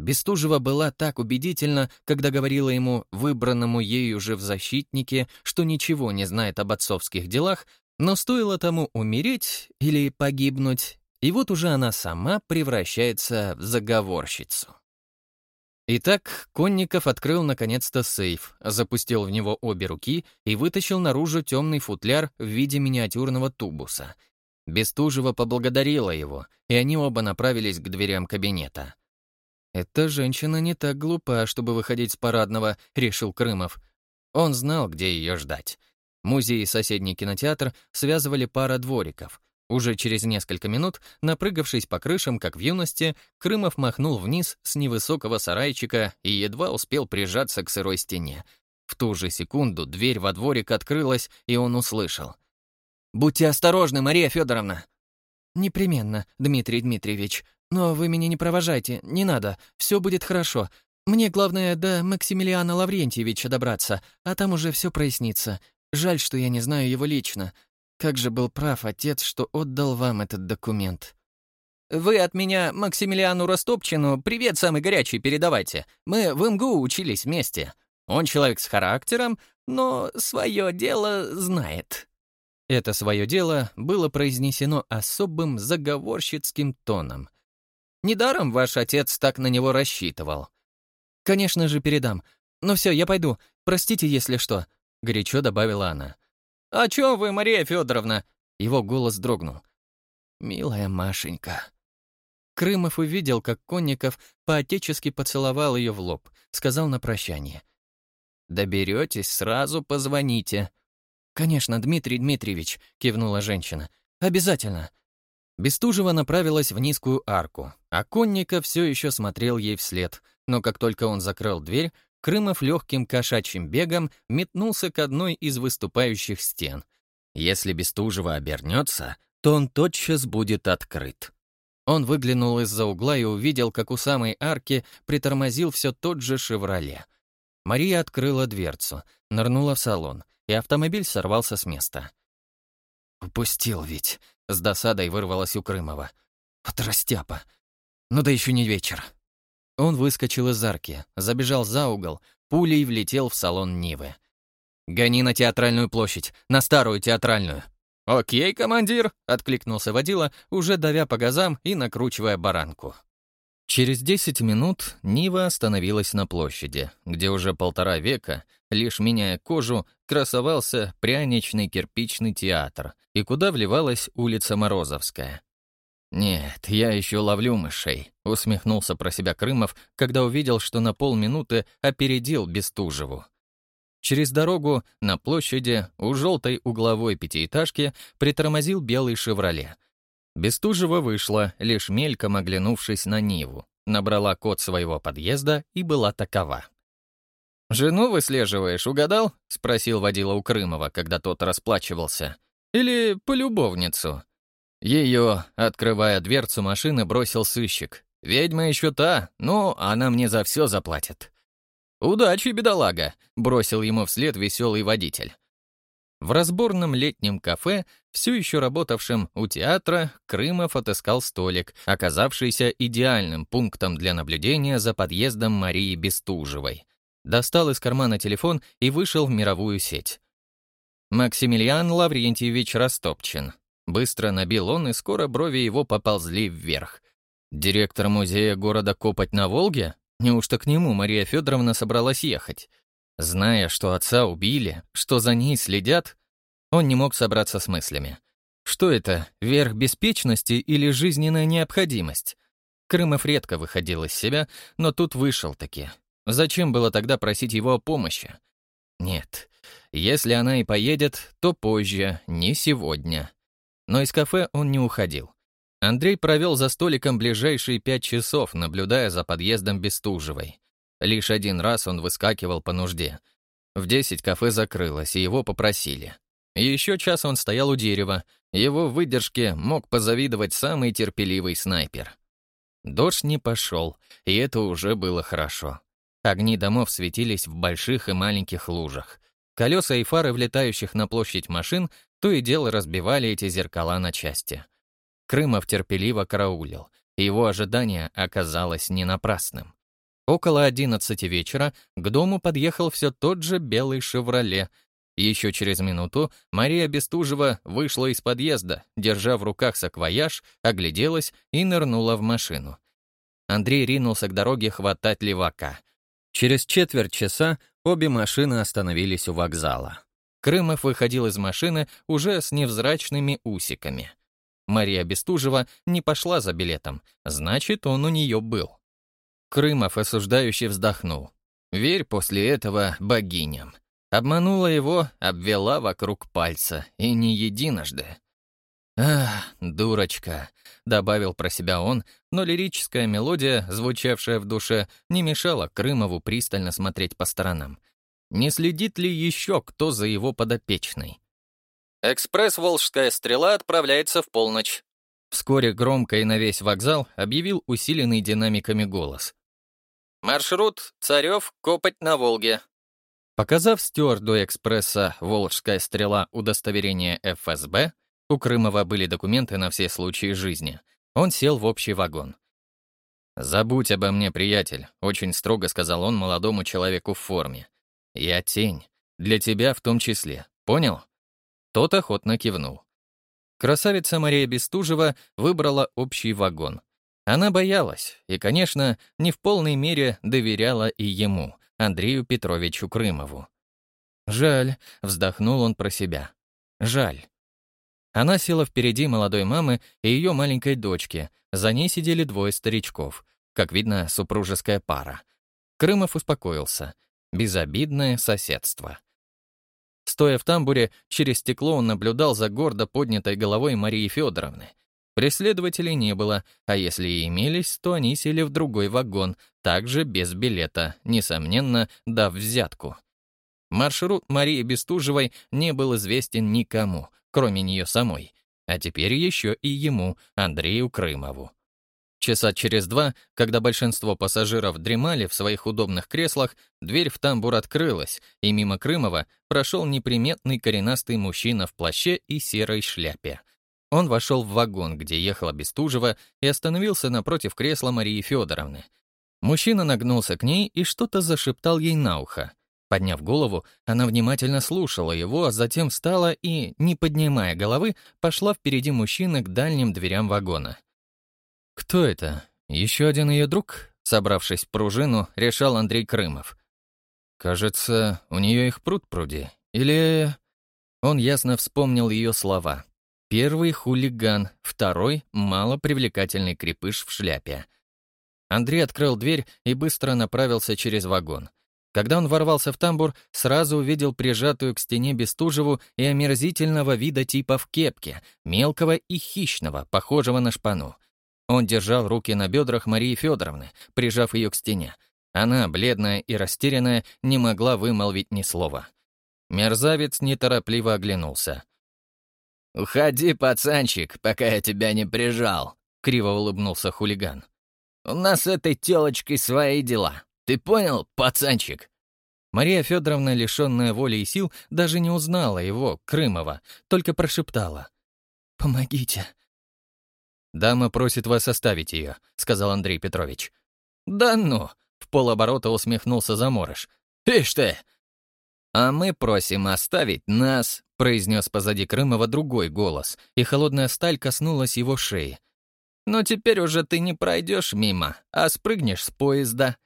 Бестужева была так убедительна, когда говорила ему, выбранному ею же в защитнике, что ничего не знает об отцовских делах, но стоило тому умереть или погибнуть, и вот уже она сама превращается в заговорщицу. Итак, Конников открыл наконец-то сейф, запустил в него обе руки и вытащил наружу темный футляр в виде миниатюрного тубуса. Бестужева поблагодарила его, и они оба направились к дверям кабинета. «Эта женщина не так глупа, чтобы выходить с парадного», — решил Крымов. Он знал, где ее ждать. Музей и соседний кинотеатр связывали пара двориков — уже через несколько минут, напрыгавшись по крышам, как в юности, Крымов махнул вниз с невысокого сарайчика и едва успел прижаться к сырой стене. В ту же секунду дверь во дворик открылась, и он услышал. «Будьте осторожны, Мария Федоровна!» «Непременно, Дмитрий Дмитриевич. Но вы меня не провожайте, не надо, все будет хорошо. Мне главное до Максимилиана Лаврентьевича добраться, а там уже все прояснится. Жаль, что я не знаю его лично. Как же был прав отец, что отдал вам этот документ. «Вы от меня Максимилиану Растопчину привет самый горячий передавайте. Мы в МГУ учились вместе. Он человек с характером, но свое дело знает». Это свое дело было произнесено особым заговорщицким тоном. Недаром ваш отец так на него рассчитывал. «Конечно же, передам. Но все, я пойду. Простите, если что», — горячо добавила она. «О чем вы, Мария Федоровна?» Его голос дрогнул. «Милая Машенька». Крымов увидел, как Конников поотечески поцеловал ее в лоб, сказал на прощание. «Доберетесь, сразу позвоните». «Конечно, Дмитрий Дмитриевич», — кивнула женщина. «Обязательно». Бестужева направилась в низкую арку, а Конников все еще смотрел ей вслед, но как только он закрыл дверь, Крымов легким кошачьим бегом метнулся к одной из выступающих стен. Если Бестужева обернется, то он тотчас будет открыт. Он выглянул из-за угла и увидел, как у самой арки притормозил все тот же «Шевроле». Мария открыла дверцу, нырнула в салон, и автомобиль сорвался с места. «Упустил ведь», — с досадой вырвалась у Крымова. «Вот растяпа. Ну да еще не вечер». Он выскочил из арки, забежал за угол, пулей влетел в салон Нивы. «Гони на театральную площадь, на старую театральную!» «Окей, командир!» — откликнулся водила, уже давя по газам и накручивая баранку. Через десять минут Нива остановилась на площади, где уже полтора века, лишь меняя кожу, красовался пряничный кирпичный театр, и куда вливалась улица Морозовская. «Нет, я еще ловлю мышей», — усмехнулся про себя Крымов, когда увидел, что на полминуты опередил Бестужеву. Через дорогу на площади у желтой угловой пятиэтажки притормозил белый «Шевроле». Бестужева вышла, лишь мельком оглянувшись на Ниву, набрала код своего подъезда и была такова. «Жену выслеживаешь, угадал?» — спросил водила у Крымова, когда тот расплачивался. «Или полюбовницу?» Ее, открывая дверцу машины, бросил сыщик. «Ведьма еще та, но она мне за все заплатит». «Удачи, бедолага!» — бросил ему вслед веселый водитель. В разборном летнем кафе, все еще работавшем у театра, Крымов отыскал столик, оказавшийся идеальным пунктом для наблюдения за подъездом Марии Бестужевой. Достал из кармана телефон и вышел в мировую сеть. Максимилиан Лаврентьевич Растопчин, Быстро набил он, и скоро брови его поползли вверх. Директор музея города Копоть на Волге? Неужто к нему Мария Федоровна собралась ехать? Зная, что отца убили, что за ней следят, он не мог собраться с мыслями. Что это, верх беспечности или жизненная необходимость? Крымов редко выходил из себя, но тут вышел таки. Зачем было тогда просить его о помощи? Нет, если она и поедет, то позже, не сегодня. Но из кафе он не уходил. Андрей провел за столиком ближайшие пять часов, наблюдая за подъездом Бестужевой. Лишь один раз он выскакивал по нужде. В десять кафе закрылось, и его попросили. Еще час он стоял у дерева, его выдержке мог позавидовать самый терпеливый снайпер. Дождь не пошел, и это уже было хорошо. Огни домов светились в больших и маленьких лужах. Колеса и фары влетающих на площадь машин то и дело разбивали эти зеркала на части. Крымов терпеливо караулил, его ожидание оказалось не напрасным. Около одиннадцати вечера к дому подъехал все тот же белый «Шевроле». Еще через минуту Мария Бестужева вышла из подъезда, держа в руках саквояж, огляделась и нырнула в машину. Андрей ринулся к дороге хватать левака. Через четверть часа обе машины остановились у вокзала. Крымов выходил из машины уже с невзрачными усиками. Мария Бестужева не пошла за билетом, значит, он у нее был. Крымов осуждающе вздохнул. Верь после этого богиням. Обманула его, обвела вокруг пальца, и не единожды. «Ах, дурочка», — добавил про себя он, но лирическая мелодия, звучавшая в душе, не мешала Крымову пристально смотреть по сторонам. Не следит ли еще кто за его подопечной? «Экспресс «Волжская стрела» отправляется в полночь». Вскоре громко и на весь вокзал объявил усиленный динамиками голос. «Маршрут Царев, Копоть на Волге». Показав стюарду экспресса «Волжская стрела» удостоверение ФСБ, у Крымова были документы на все случаи жизни, он сел в общий вагон. «Забудь обо мне, приятель», — очень строго сказал он молодому человеку в форме. «Я тень. Для тебя в том числе. Понял?» Тот охотно кивнул. Красавица Мария Бестужева выбрала общий вагон. Она боялась и, конечно, не в полной мере доверяла и ему, Андрею Петровичу Крымову. «Жаль», — вздохнул он про себя. «Жаль». Она села впереди молодой мамы и ее маленькой дочки, за ней сидели двое старичков, как видно, супружеская пара. Крымов успокоился. Безобидное соседство. Стоя в тамбуре, через стекло он наблюдал за гордо поднятой головой Марии Федоровны. Преследователей не было, а если и имелись, то они сели в другой вагон, также без билета, несомненно, дав взятку. Маршрут Марии Бестужевой не был известен никому, кроме нее самой, а теперь еще и ему, Андрею Крымову. Часа через два, когда большинство пассажиров дремали в своих удобных креслах, дверь в тамбур открылась, и мимо Крымова прошел неприметный коренастый мужчина в плаще и серой шляпе. Он вошел в вагон, где ехала Бестужева, и остановился напротив кресла Марии Федоровны. Мужчина нагнулся к ней и что-то зашептал ей на ухо. Подняв голову, она внимательно слушала его, а затем встала и, не поднимая головы, пошла впереди мужчины к дальним дверям вагона. «Кто это? Еще один ее друг?» Собравшись в пружину, решал Андрей Крымов. «Кажется, у нее их пруд пруди. Или...» Он ясно вспомнил ее слова. Первый — хулиган, второй — малопривлекательный крепыш в шляпе. Андрей открыл дверь и быстро направился через вагон. Когда он ворвался в тамбур, сразу увидел прижатую к стене Бестужеву и омерзительного вида типа в кепке, мелкого и хищного, похожего на шпану. Он держал руки на бедрах Марии Федоровны, прижав ее к стене. Она, бледная и растерянная, не могла вымолвить ни слова. Мерзавец неторопливо оглянулся. «Уходи, пацанчик, пока я тебя не прижал», — криво улыбнулся хулиган. «У нас с этой телочкой свои дела. Ты понял, пацанчик?» Мария Федоровна, лишенная воли и сил, даже не узнала его, Крымова, только прошептала. «Помогите, «Дама просит вас оставить ее», — сказал Андрей Петрович. «Да ну!» — в полоборота усмехнулся Заморыш. «Ишь ты!» «А мы просим оставить нас», — произнес позади Крымова другой голос, и холодная сталь коснулась его шеи. «Но теперь уже ты не пройдешь мимо, а спрыгнешь с поезда».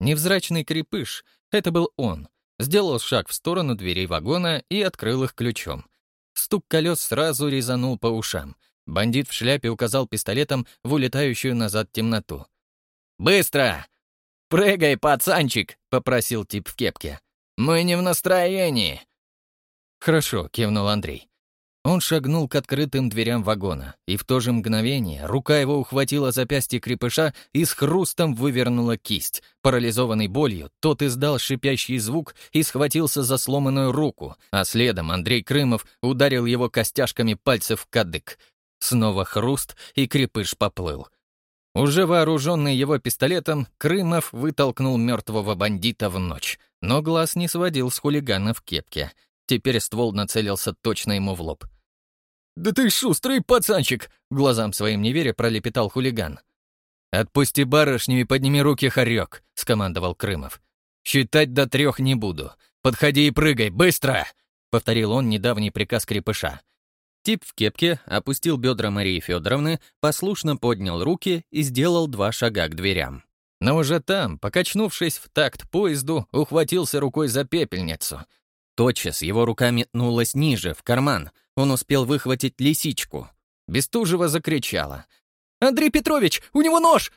Невзрачный крепыш — это был он. Сделал шаг в сторону дверей вагона и открыл их ключом. Стук колес сразу резанул по ушам — Бандит в шляпе указал пистолетом в улетающую назад темноту. «Быстро! Прыгай, пацанчик!» — попросил тип в кепке. «Мы не в настроении!» «Хорошо», — кивнул Андрей. Он шагнул к открытым дверям вагона, и в то же мгновение рука его ухватила запястье крепыша и с хрустом вывернула кисть. Парализованный болью, тот издал шипящий звук и схватился за сломанную руку, а следом Андрей Крымов ударил его костяшками пальцев в кадык. Снова хруст, и крепыш поплыл. Уже вооруженный его пистолетом, Крымов вытолкнул мертвого бандита в ночь, но глаз не сводил с хулигана в кепке. Теперь ствол нацелился точно ему в лоб. «Да ты шустрый пацанчик!» — глазам своим не веря пролепетал хулиган. «Отпусти барышню и подними руки, хорек!» — скомандовал Крымов. «Считать до трех не буду. Подходи и прыгай, быстро!» — повторил он недавний приказ крепыша. Тип в кепке опустил бедра Марии Федоровны, послушно поднял руки и сделал два шага к дверям. Но уже там, покачнувшись в такт поезду, ухватился рукой за пепельницу. Тотчас его рука метнулась ниже, в карман. Он успел выхватить лисичку. Бестужева закричала. «Андрей Петрович, у него нож!»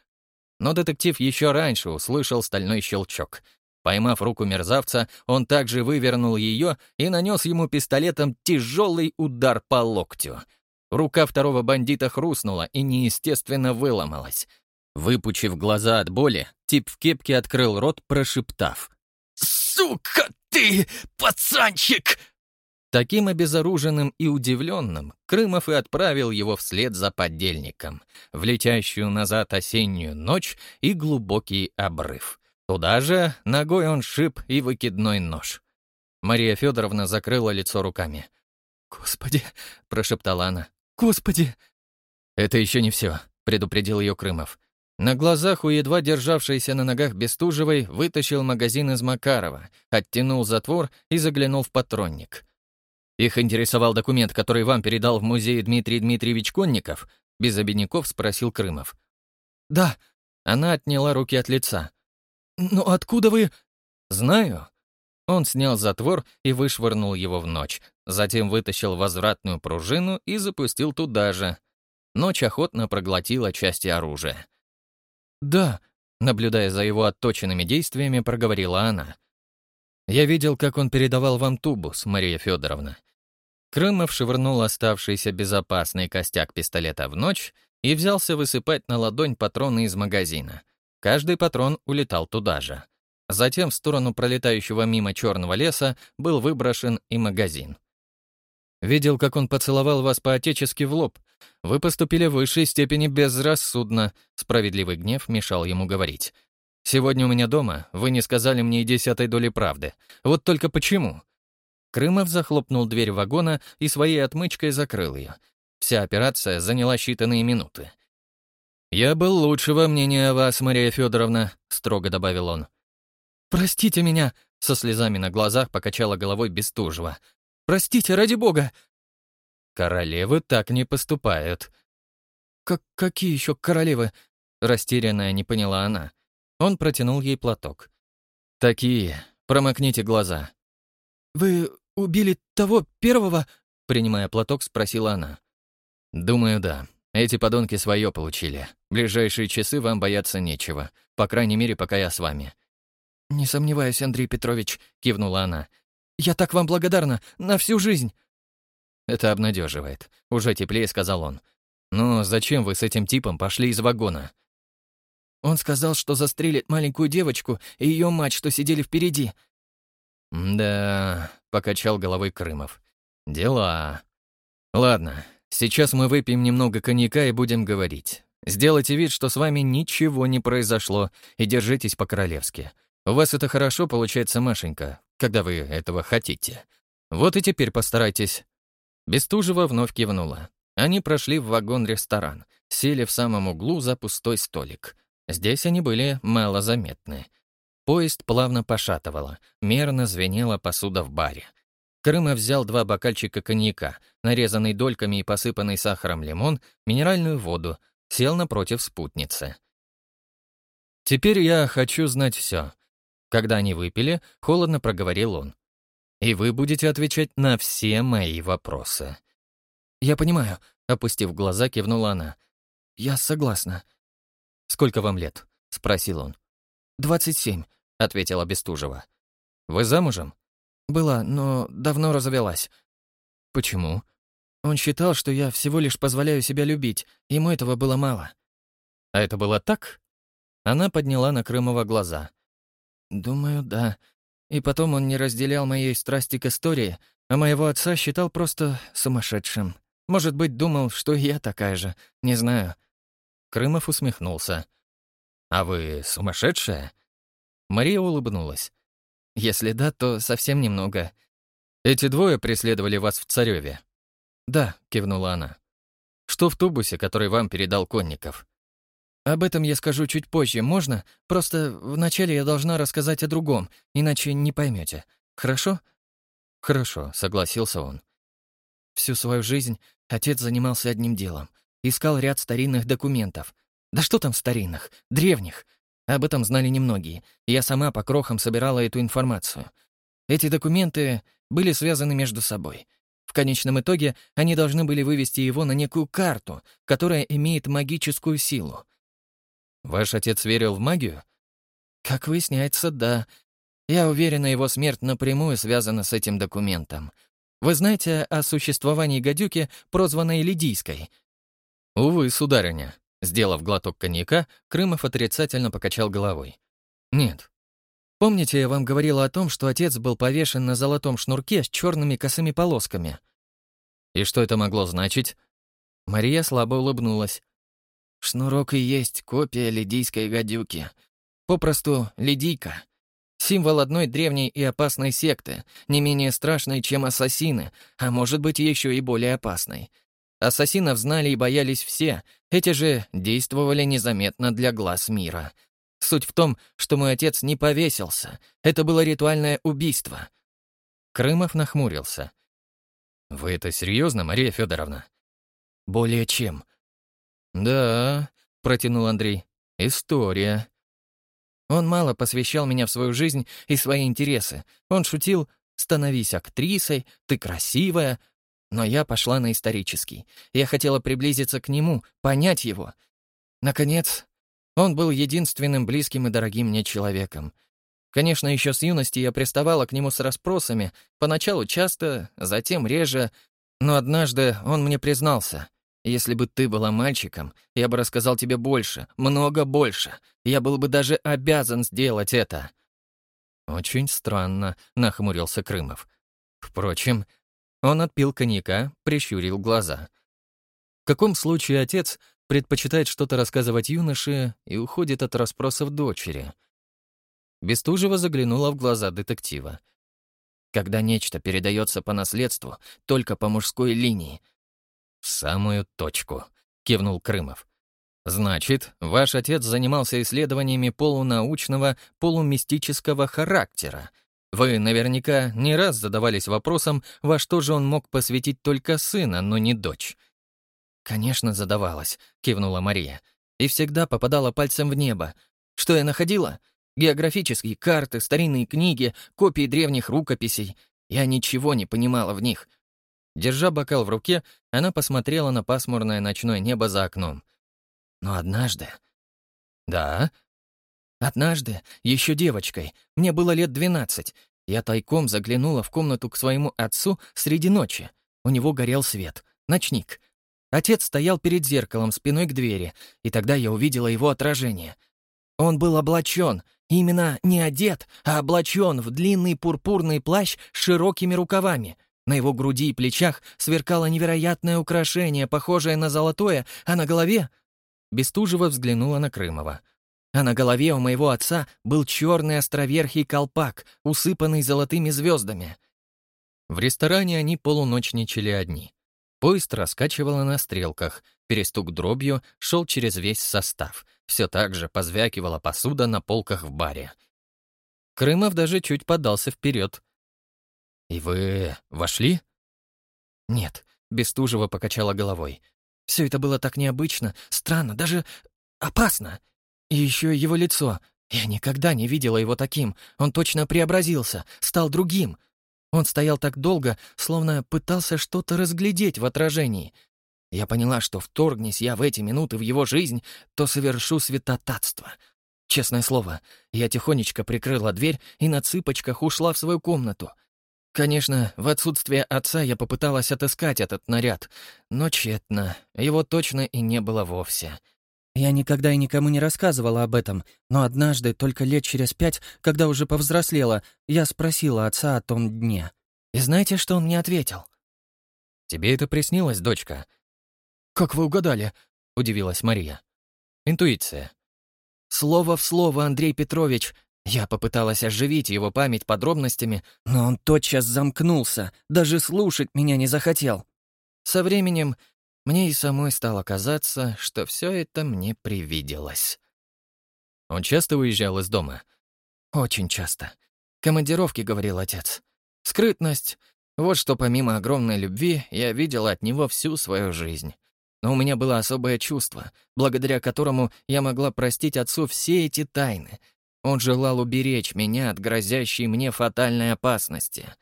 Но детектив еще раньше услышал стальной щелчок. Поймав руку мерзавца, он также вывернул ее и нанес ему пистолетом тяжелый удар по локтю. Рука второго бандита хрустнула и неестественно выломалась. Выпучив глаза от боли, тип в кепке открыл рот, прошептав. «Сука ты, пацанчик!» Таким обезоруженным и удивленным Крымов и отправил его вслед за подельником, в летящую назад осеннюю ночь и глубокий обрыв. Туда же ногой он шип и выкидной нож. Мария Федоровна закрыла лицо руками. «Господи!» — прошептала она. «Господи!» «Это еще не все», — предупредил ее Крымов. На глазах у едва державшейся на ногах Бестужевой вытащил магазин из Макарова, оттянул затвор и заглянул в патронник. «Их интересовал документ, который вам передал в музее Дмитрий Дмитриевич Конников?» Без обиняков спросил Крымов. «Да». Она отняла руки от лица. «Но откуда вы...» «Знаю». Он снял затвор и вышвырнул его в ночь, затем вытащил возвратную пружину и запустил туда же. Ночь охотно проглотила части оружия. «Да», — наблюдая за его отточенными действиями, проговорила она. «Я видел, как он передавал вам тубус, Мария Федоровна». Крымов швырнул оставшийся безопасный костяк пистолета в ночь и взялся высыпать на ладонь патроны из магазина. Каждый патрон улетал туда же. Затем в сторону пролетающего мимо черного леса был выброшен и магазин. Видел, как он поцеловал вас по-отечески в лоб. Вы поступили в высшей степени безрассудно. Справедливый гнев мешал ему говорить. Сегодня у меня дома вы не сказали мне и десятой доли правды. Вот только почему?» Крымов захлопнул дверь вагона и своей отмычкой закрыл ее. Вся операция заняла считанные минуты. «Я был лучшего мнения о вас, Мария Федоровна», — строго добавил он. «Простите меня», — со слезами на глазах покачала головой Бестужева. Простите, ради бога!» «Королевы так не поступают». «Как какие еще королевы?» Растерянная не поняла она. Он протянул ей платок. «Такие. Промокните глаза». «Вы убили того первого?» Принимая платок, спросила она. «Думаю, да. Эти подонки свое получили. Ближайшие часы вам бояться нечего. По крайней мере, пока я с вами». «Не сомневаюсь, Андрей Петрович», — кивнула она. Я так вам благодарна. На всю жизнь». «Это обнадеживает», — уже теплее сказал он. «Но зачем вы с этим типом пошли из вагона?» Он сказал, что застрелит маленькую девочку и ее мать, что сидели впереди. «Да», — покачал головой Крымов. «Дела. Ладно, сейчас мы выпьем немного коньяка и будем говорить. Сделайте вид, что с вами ничего не произошло, и держитесь по-королевски. У вас это хорошо получается, Машенька когда вы этого хотите. Вот и теперь постарайтесь». Бестужева вновь кивнула. Они прошли в вагон-ресторан, сели в самом углу за пустой столик. Здесь они были малозаметны. Поезд плавно пошатывало, мерно звенела посуда в баре. Крыма взял два бокальчика коньяка, нарезанный дольками и посыпанный сахаром лимон, минеральную воду, сел напротив спутницы. «Теперь я хочу знать все. Когда они выпили, холодно проговорил он. «И вы будете отвечать на все мои вопросы». «Я понимаю», — опустив глаза, кивнула она. «Я согласна». «Сколько вам лет?» — спросил он. «Двадцать семь», — ответила Бестужева. «Вы замужем?» «Была, но давно развелась». «Почему?» «Он считал, что я всего лишь позволяю себя любить. Ему этого было мало». «А это было так?» Она подняла на Крымова глаза. «Думаю, да. И потом он не разделял моей страсти к истории, а моего отца считал просто сумасшедшим. Может быть, думал, что и я такая же. Не знаю». Крымов усмехнулся. «А вы сумасшедшая?» Мария улыбнулась. «Если да, то совсем немного». «Эти двое преследовали вас в Царёве?» «Да», — кивнула она. «Что в тубусе, который вам передал Конников?» Об этом я скажу чуть позже, можно? Просто вначале я должна рассказать о другом, иначе не поймете. Хорошо? Хорошо, согласился он. Всю свою жизнь отец занимался одним делом. Искал ряд старинных документов. Да что там старинных? Древних. Об этом знали немногие. Я сама по крохам собирала эту информацию. Эти документы были связаны между собой. В конечном итоге они должны были вывести его на некую карту, которая имеет магическую силу. Ваш отец верил в магию? Как выясняется, да. Я уверена, его смерть напрямую связана с этим документом. Вы знаете о существовании гадюки, прозванной Лидийской? Увы, сударыня. Сделав глоток коньяка, Крымов отрицательно покачал головой. Нет. Помните, я вам говорила о том, что отец был повешен на золотом шнурке с черными косыми полосками? И что это могло значить? Мария слабо улыбнулась. Шнурок и есть копия лидийской гадюки. Попросту ледийка. Символ одной древней и опасной секты, не менее страшной, чем ассасины, а может быть еще и более опасной. Ассасинов знали и боялись все, эти же действовали незаметно для глаз мира. Суть в том, что мой отец не повесился. Это было ритуальное убийство. Крымов нахмурился. «Вы это серьезно, Мария Федоровна?» «Более чем». «Да», — протянул Андрей, — «история». Он мало посвящал меня в свою жизнь и свои интересы. Он шутил «становись актрисой, ты красивая». Но я пошла на исторический. Я хотела приблизиться к нему, понять его. Наконец, он был единственным близким и дорогим мне человеком. Конечно, еще с юности я приставала к нему с расспросами, поначалу часто, затем реже, но однажды он мне признался. «Если бы ты была мальчиком, я бы рассказал тебе больше, много больше. Я был бы даже обязан сделать это». «Очень странно», — нахмурился Крымов. Впрочем, он отпил коньяка, прищурил глаза. В каком случае отец предпочитает что-то рассказывать юноше и уходит от расспросов дочери — Бестужева заглянула в глаза детектива. «Когда нечто передается по наследству, только по мужской линии». «В самую точку», — кивнул Крымов. «Значит, ваш отец занимался исследованиями полунаучного, полумистического характера. Вы наверняка не раз задавались вопросом, во что же он мог посвятить только сына, но не дочь». «Конечно, задавалась», — кивнула Мария. «И всегда попадала пальцем в небо. Что я находила? Географические карты, старинные книги, копии древних рукописей. Я ничего не понимала в них. Держа бокал в руке, она посмотрела на пасмурное ночное небо за окном. Но однажды... Да? Однажды, еще девочкой, мне было лет двенадцать, я тайком заглянула в комнату к своему отцу среди ночи. У него горел свет, ночник. Отец стоял перед зеркалом спиной к двери, и тогда я увидела его отражение. Он был облачен, Именно не одет, а облачен в длинный пурпурный плащ с широкими рукавами. На его груди и плечах сверкало невероятное украшение, похожее на золотое, а на голове... Бестужева взглянула на Крымова. А на голове у моего отца был черный островерхий колпак, усыпанный золотыми звездами. В ресторане они полуночничали одни. Поезд раскачивало на стрелках, перестук дробью шел через весь состав — все так же позвякивала посуда на полках в баре. Крымов даже чуть подался вперед. «И вы вошли?» «Нет», — Бестужева покачала головой. «Все это было так необычно, странно, даже опасно. И еще его лицо. Я никогда не видела его таким. Он точно преобразился, стал другим. Он стоял так долго, словно пытался что-то разглядеть в отражении. Я поняла, что вторгнись я в эти минуты в его жизнь, то совершу святотатство. Честное слово, я тихонечко прикрыла дверь и на цыпочках ушла в свою комнату. Конечно, в отсутствие отца я попыталась отыскать этот наряд, но тщетно, его точно и не было вовсе. Я никогда и никому не рассказывала об этом, но однажды, только лет через пять, когда уже повзрослела, я спросила отца о том дне. И знаете, что он мне ответил? «Тебе это приснилось, дочка?» «Как вы угадали?» — удивилась Мария. «Интуиция». Слово в слово, Андрей Петрович. Я попыталась оживить его память подробностями, но он тотчас замкнулся, даже слушать меня не захотел. Со временем мне и самой стало казаться, что все это мне привиделось. Он часто уезжал из дома? Очень часто. Командировки, говорил отец. Скрытность. Вот что помимо огромной любви я видела от него всю свою жизнь. Но у меня было особое чувство, благодаря которому я могла простить отцу все эти тайны. Он желал уберечь меня от грозящей мне фатальной опасности.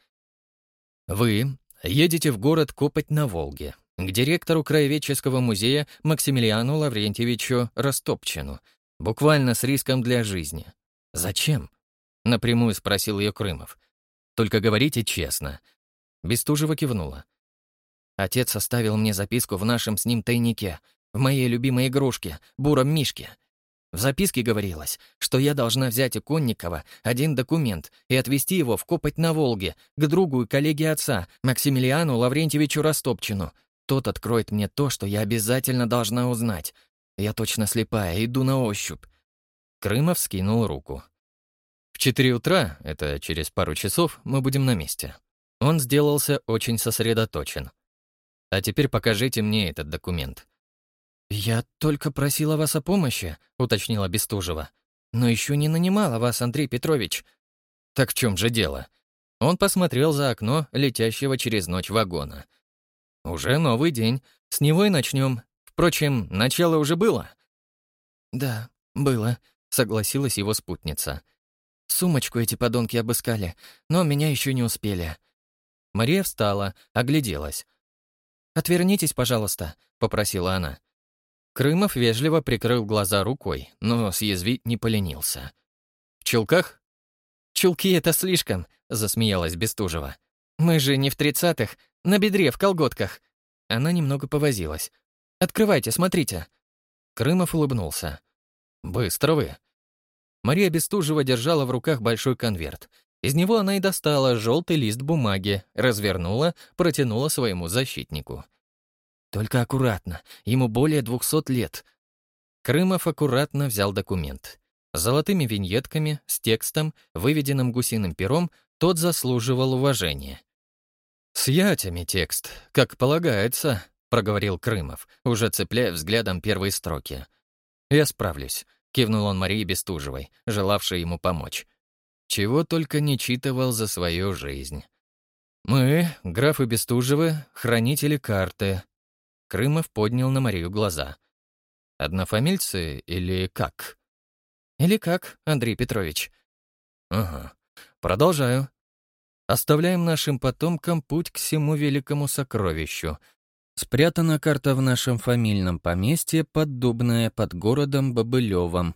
Вы едете в город Копоть на Волге, к директору Краеведческого музея Максимилиану Лаврентьевичу Растопчину, буквально с риском для жизни. «Зачем?» — напрямую спросил ее Крымов. «Только говорите честно». Бестужева кивнула. Отец оставил мне записку в нашем с ним тайнике, в моей любимой игрушке, буром мишке. В записке говорилось, что я должна взять у Конникова один документ и отвезти его в Копоть на Волге к другу и коллеге отца, Максимилиану Лаврентьевичу Растопчину. Тот откроет мне то, что я обязательно должна узнать. Я точно слепая, иду на ощупь. Крымов скинул руку. В четыре утра, это через пару часов, мы будем на месте. Он сделался очень сосредоточен. А теперь покажите мне этот документ. «Я только просила вас о помощи», — уточнила Бестужева. «Но еще не нанимала вас, Андрей Петрович». «Так в чем же дело?» Он посмотрел за окно летящего через ночь вагона. «Уже новый день. С него и начнем. Впрочем, начало уже было». «Да, было», — согласилась его спутница. «Сумочку эти подонки обыскали, но меня еще не успели». Мария встала, огляделась. «Отвернитесь, пожалуйста», — попросила она. Крымов вежливо прикрыл глаза рукой, но съязвить не поленился. «В чулках?» «Чулки — это слишком», — засмеялась Бестужева. «Мы же не в тридцатых, на бедре, в колготках». Она немного повозилась. «Открывайте, смотрите». Крымов улыбнулся. «Быстро вы». Мария Бестужева держала в руках большой конверт. Из него она и достала желтый лист бумаги, развернула, протянула своему защитнику. «Только аккуратно, ему более двухсот лет». Крымов аккуратно взял документ. С золотыми виньетками, с текстом, выведенным гусиным пером, тот заслуживал уважения. «С ятями текст, как полагается», — проговорил Крымов, уже цепляя взглядом первые строки. «Я справлюсь», — кивнул он Марии Бестужевой, желавшей ему помочь. Чего только не читывал за свою жизнь. «Мы, графы Бестужевы, хранители карты». Крымов поднял на Марию глаза. «Однофамильцы или как?» «Или как, Андрей Петрович?» «Ага. Продолжаю. Оставляем нашим потомкам путь к всему великому сокровищу. Спрятана карта в нашем фамильном поместье Поддубная под городом Бобылевом.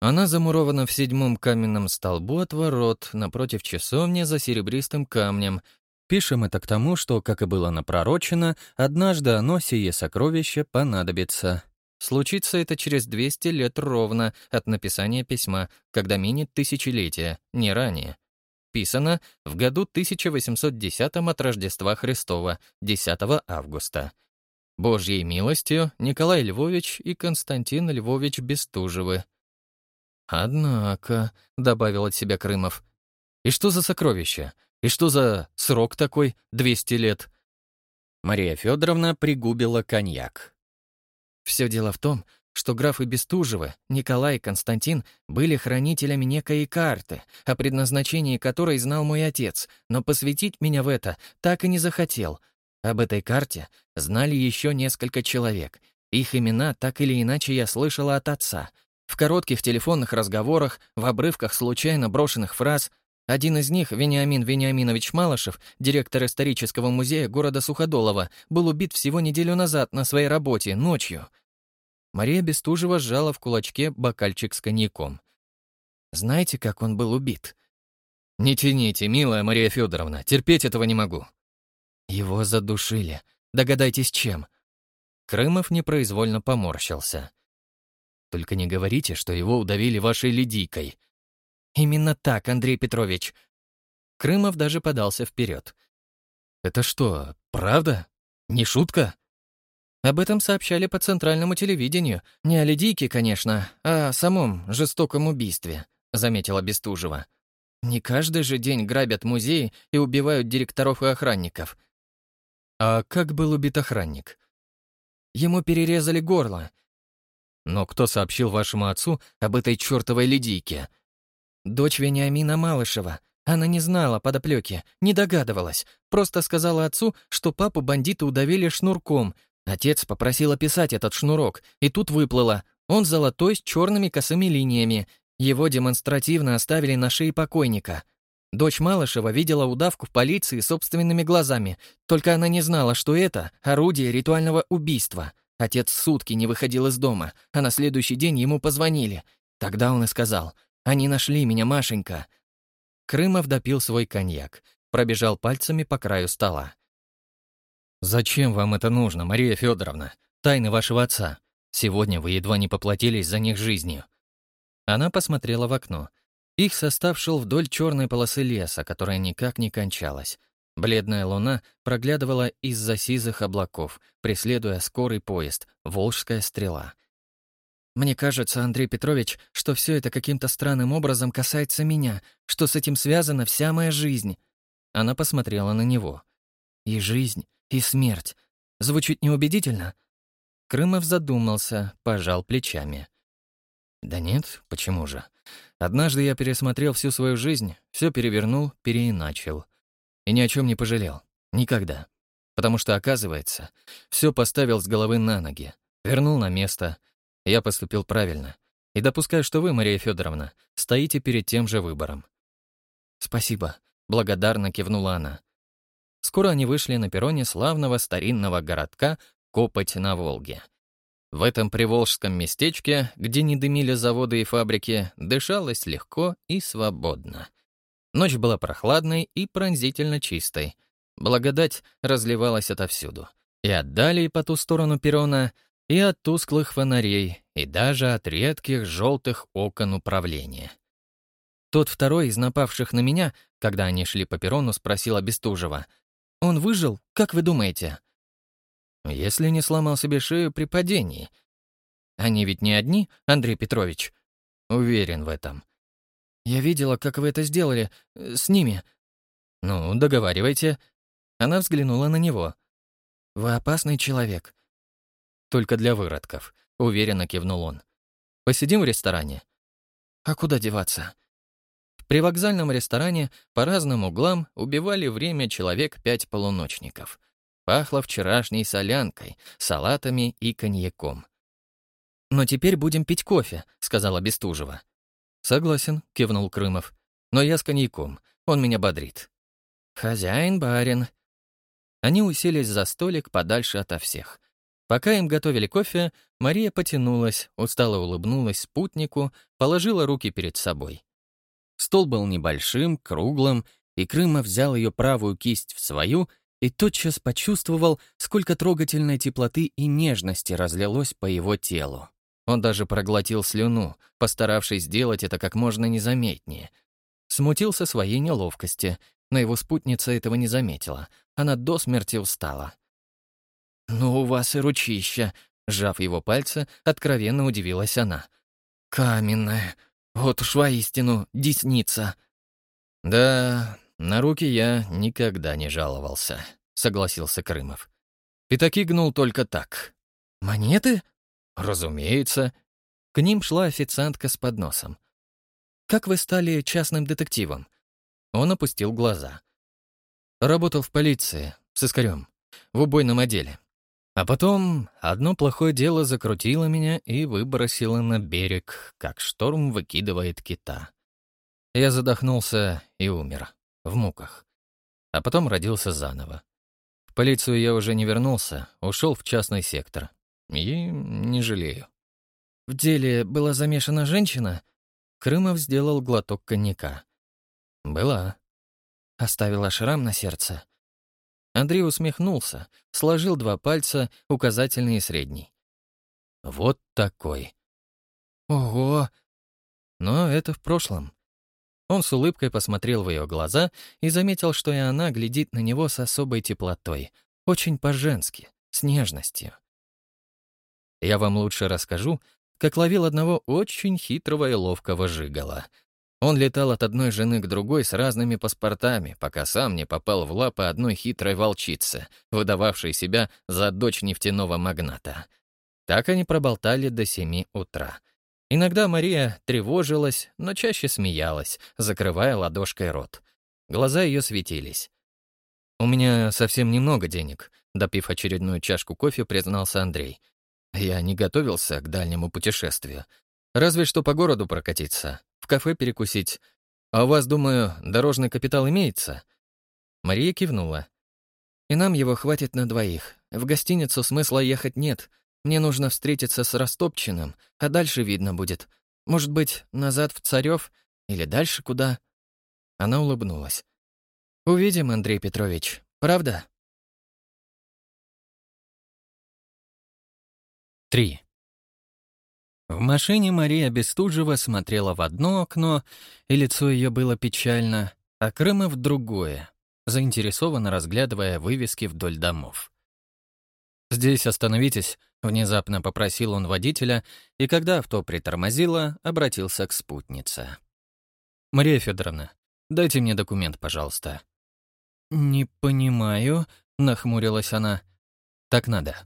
Она замурована в седьмом каменном столбу от ворот, напротив часовни за серебристым камнем. Пишем это к тому, что, как и было напророчено, однажды оно, сие сокровище, понадобится. Случится это через 200 лет ровно от написания письма, когда минет тысячелетие, не ранее. Писано в году 1810 от Рождества Христова, 10 августа. Божьей милостью Николай Львович и Константин Львович Бестужевы. «Однако», — добавил от себя Крымов, — «и что за сокровище? И что за срок такой, 200 лет?» Мария Федоровна пригубила коньяк. «Все дело в том, что графы Бестужевы, Николай и Константин были хранителями некой карты, о предназначении которой знал мой отец, но посвятить меня в это так и не захотел. Об этой карте знали еще несколько человек. Их имена так или иначе я слышала от отца — в коротких телефонных разговорах, в обрывках случайно брошенных фраз один из них, Вениамин Вениаминович Малышев, директор исторического музея города Суходолова, был убит всего неделю назад на своей работе, ночью. Мария Бестужева сжала в кулачке бокальчик с коньяком. Знаете, как он был убит? «Не тяните, милая Мария Федоровна, терпеть этого не могу». Его задушили. Догадайтесь, чем. Крымов непроизвольно поморщился. Только не говорите, что его удавили вашей ледийкой». «Именно так, Андрей Петрович». Крымов даже подался вперед. «Это что, правда? Не шутка?» Об этом сообщали по центральному телевидению. Не о ледийке, конечно, а о самом жестоком убийстве», — заметила Бестужева. «Не каждый же день грабят музеи и убивают директоров и охранников». «А как был убит охранник?» Ему перерезали горло, но кто сообщил вашему отцу об этой чертовой ледийке? Дочь Вениамина Малышева. Она не знала подоплеки, не догадывалась. Просто сказала отцу, что папу бандиты удавили шнурком. Отец попросил описать этот шнурок, и тут выплыло. Он золотой с черными косыми линиями. Его демонстративно оставили на шее покойника. Дочь Малышева видела удавку в полиции собственными глазами, только она не знала, что это орудие ритуального убийства — Отец сутки не выходил из дома, а на следующий день ему позвонили. Тогда он и сказал, «Они нашли меня, Машенька». Крымов допил свой коньяк, пробежал пальцами по краю стола. «Зачем вам это нужно, Мария Федоровна? Тайны вашего отца. Сегодня вы едва не поплатились за них жизнью». Она посмотрела в окно. Их состав шел вдоль черной полосы леса, которая никак не кончалась. Бледная луна проглядывала из-за сизых облаков, преследуя скорый поезд «Волжская стрела». Мне кажется, Андрей Петрович, что все это каким-то странным образом касается меня, что с этим связана вся моя жизнь. Она посмотрела на него. И жизнь, и смерть. Звучит неубедительно? Крымов задумался, пожал плечами. Да нет, почему же? Однажды я пересмотрел всю свою жизнь, все перевернул, переиначил. И ни о чем не пожалел. Никогда. Потому что, оказывается, все поставил с головы на ноги, вернул на место. Я поступил правильно. И допускаю, что вы, Мария Федоровна, стоите перед тем же выбором. «Спасибо», — благодарно кивнула она. Скоро они вышли на перроне славного старинного городка Копоть на Волге. В этом приволжском местечке, где не дымили заводы и фабрики, дышалось легко и свободно. Ночь была прохладной и пронзительно чистой. Благодать разливалась отовсюду. И от далей по ту сторону перрона, и от тусклых фонарей, и даже от редких желтых окон управления. Тот второй из напавших на меня, когда они шли по перрону, спросил Бестужева. «Он выжил? Как вы думаете?» «Если не сломал себе шею при падении. Они ведь не одни, Андрей Петрович?» «Уверен в этом». «Я видела, как вы это сделали. Э, с ними». «Ну, договаривайте», она взглянула на него. «Вы опасный человек». «Только для выродков», — уверенно кивнул он. «Посидим в ресторане?» «А куда деваться?» При вокзальном ресторане по разным углам убивали время человек пять полуночников. Пахло вчерашней солянкой, салатами и коньяком. «Но теперь будем пить кофе», — сказала Бестужева. «Согласен», — кивнул Крымов. «Но я с коньяком. Он меня бодрит». «Хозяин барин», они уселись за столик подальше ото всех. Пока им готовили кофе, Мария потянулась, устало улыбнулась спутнику, положила руки перед собой. Стол был небольшим, круглым, и Крымов взял ее правую кисть в свою и тотчас почувствовал, сколько трогательной теплоты и нежности разлилось по его телу. Он даже проглотил слюну, постаравшись сделать это как можно незаметнее. Смутился своей неловкости, но его спутница этого не заметила. Она до смерти устала. «Ну, у вас и ручища», — сжав его пальцы, откровенно удивилась она. «Каменная. Вот уж воистину десница». «Да, на руки я никогда не жаловался», — согласился Крымов. «Пятаки гнул только так». «Монеты?» «Разумеется». К ним шла официантка с подносом. «Как вы стали частным детективом?» Он опустил глаза. Работал в полиции, с искорем, в убойном отделе. А потом одно плохое дело закрутило меня и выбросило на берег, как шторм выкидывает кита. Я задохнулся и умер, в муках. А потом родился заново. В полицию я уже не вернулся, ушел в частный сектор. И не жалею. В деле была замешана женщина? Крымов сделал глоток коньяка. «Была». Оставила шрам на сердце. Андрей усмехнулся, сложил два пальца, указательный и средний. «Вот такой». «Ого!» Но это в прошлом. Он с улыбкой посмотрел в ее глаза и заметил, что и она глядит на него с особой теплотой, очень по-женски, с нежностью. Я вам лучше расскажу, как ловил одного очень хитрого и ловкого жигала — он летал от одной жены к другой с разными паспортами, пока сам не попал в лапы одной хитрой волчицы, выдававшей себя за дочь нефтяного магната. Так они проболтали до семи утра. Иногда Мария тревожилась, но чаще смеялась, закрывая ладошкой рот. Глаза ее светились. «У меня совсем немного денег», — допив очередную чашку кофе, признался Андрей. «Я не готовился к дальнему путешествию. Разве что по городу прокатиться в кафе перекусить. А у вас, думаю, дорожный капитал имеется?» Мария кивнула. «И нам его хватит на двоих. В гостиницу смысла ехать нет. Мне нужно встретиться с Растопчиным, а дальше видно будет. Может быть, назад в Царёв или дальше куда?» Она улыбнулась. «Увидим, Андрей Петрович. Правда?» Три. В машине Мария Бестужева смотрела в одно окно, и лицо ее было печально, а Крымов — в другое, заинтересованно разглядывая вывески вдоль домов. «Здесь остановитесь, Внезапно попросил он водителя, и когда авто притормозило, обратился к спутнице. «Мария Федоровна, дайте мне документ, пожалуйста». «Не понимаю», — нахмурилась она. «Так надо».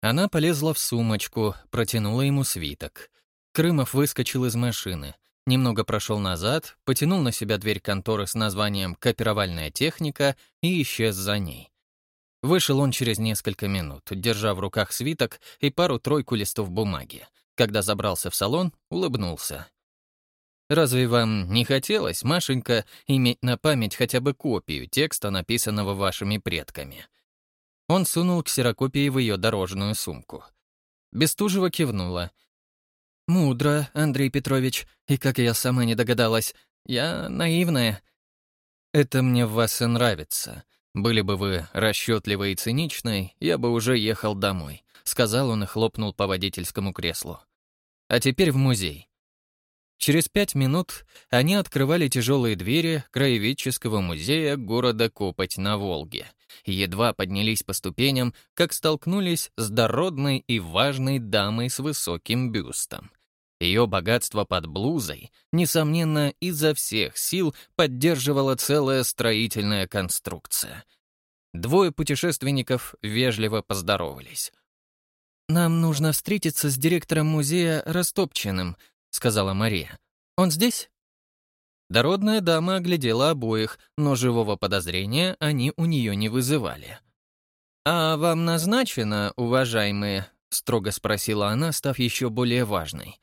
Она полезла в сумочку, протянула ему свиток. Крымов выскочил из машины, немного прошел назад, потянул на себя дверь конторы с названием «Копировальная техника» и исчез за ней. Вышел он через несколько минут, держа в руках свиток и пару-тройку листов бумаги. Когда забрался в салон, улыбнулся. «Разве вам не хотелось, Машенька, иметь на память хотя бы копию текста, написанного вашими предками?» Он сунул ксерокопии в ее дорожную сумку. Бестужева кивнула. «Мудро, Андрей Петрович, и как я сама не догадалась, я наивная». «Это мне в вас и нравится», «Были бы вы расчетливой и циничной, я бы уже ехал домой», — сказал он и хлопнул по водительскому креслу. «А теперь в музей». Через пять минут они открывали тяжелые двери краеведческого музея города Копоть на Волге. Едва поднялись по ступеням, как столкнулись с дородной и важной дамой с высоким бюстом. Ее богатство под блузой, несомненно, изо всех сил поддерживала целая строительная конструкция. Двое путешественников вежливо поздоровались. «Нам нужно встретиться с директором музея Растопчиным», — сказала Мария. «Он здесь?» Дородная дама оглядела обоих, но живого подозрения они у нее не вызывали. «А вам назначено, уважаемые?» — строго спросила она, став еще более важной.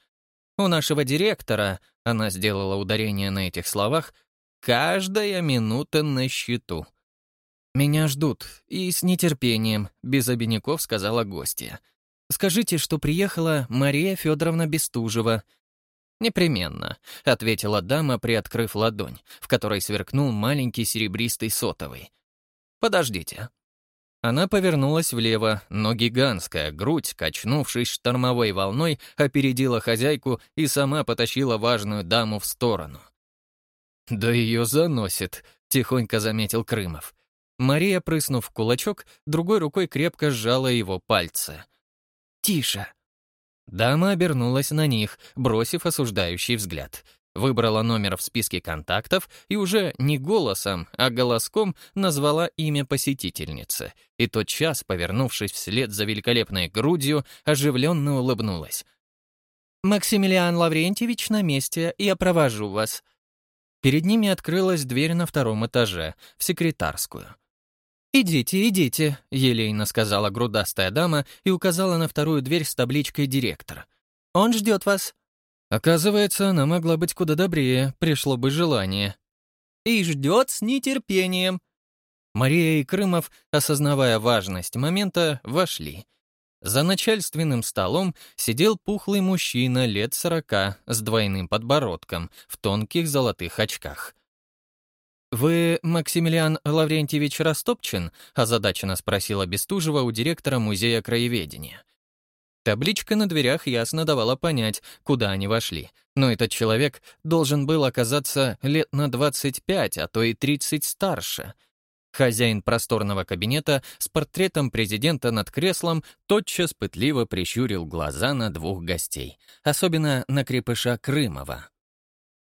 У нашего директора, она сделала ударение на этих словах, каждая минута на счету. «Меня ждут, и с нетерпением», — без обиняков сказала гостья. «Скажите, что приехала Мария Федоровна Бестужева». «Непременно», — ответила дама, приоткрыв ладонь, в которой сверкнул маленький серебристый сотовый. «Подождите». Она повернулась влево, но гигантская грудь, качнувшись штормовой волной, опередила хозяйку и сама потащила важную даму в сторону. «Да ее заносит», — тихонько заметил Крымов. Мария, прыснув в кулачок, другой рукой крепко сжала его пальцы. «Тише!» Дама обернулась на них, бросив осуждающий взгляд выбрала номер в списке контактов и уже не голосом, а голоском назвала имя посетительницы. И тотчас, повернувшись вслед за великолепной грудью, оживленно улыбнулась. «Максимилиан Лаврентьевич на месте, я провожу вас». Перед ними открылась дверь на втором этаже, в секретарскую. «Идите, идите», — елейно сказала грудастая дама и указала на вторую дверь с табличкой «Директор». «Он ждет вас». Оказывается, она могла быть куда добрее, пришло бы желание. И ждет с нетерпением. Мария и Крымов, осознавая важность момента, вошли. За начальственным столом сидел пухлый мужчина лет сорока с двойным подбородком в тонких золотых очках. «Вы Максимилиан Лаврентьевич Растопчин?» — озадаченно спросила Бестужева у директора музея краеведения. Табличка на дверях ясно давала понять, куда они вошли. Но этот человек должен был оказаться лет на 25, а то и 30 старше. Хозяин просторного кабинета с портретом президента над креслом тотчас пытливо прищурил глаза на двух гостей, особенно на крепыша Крымова.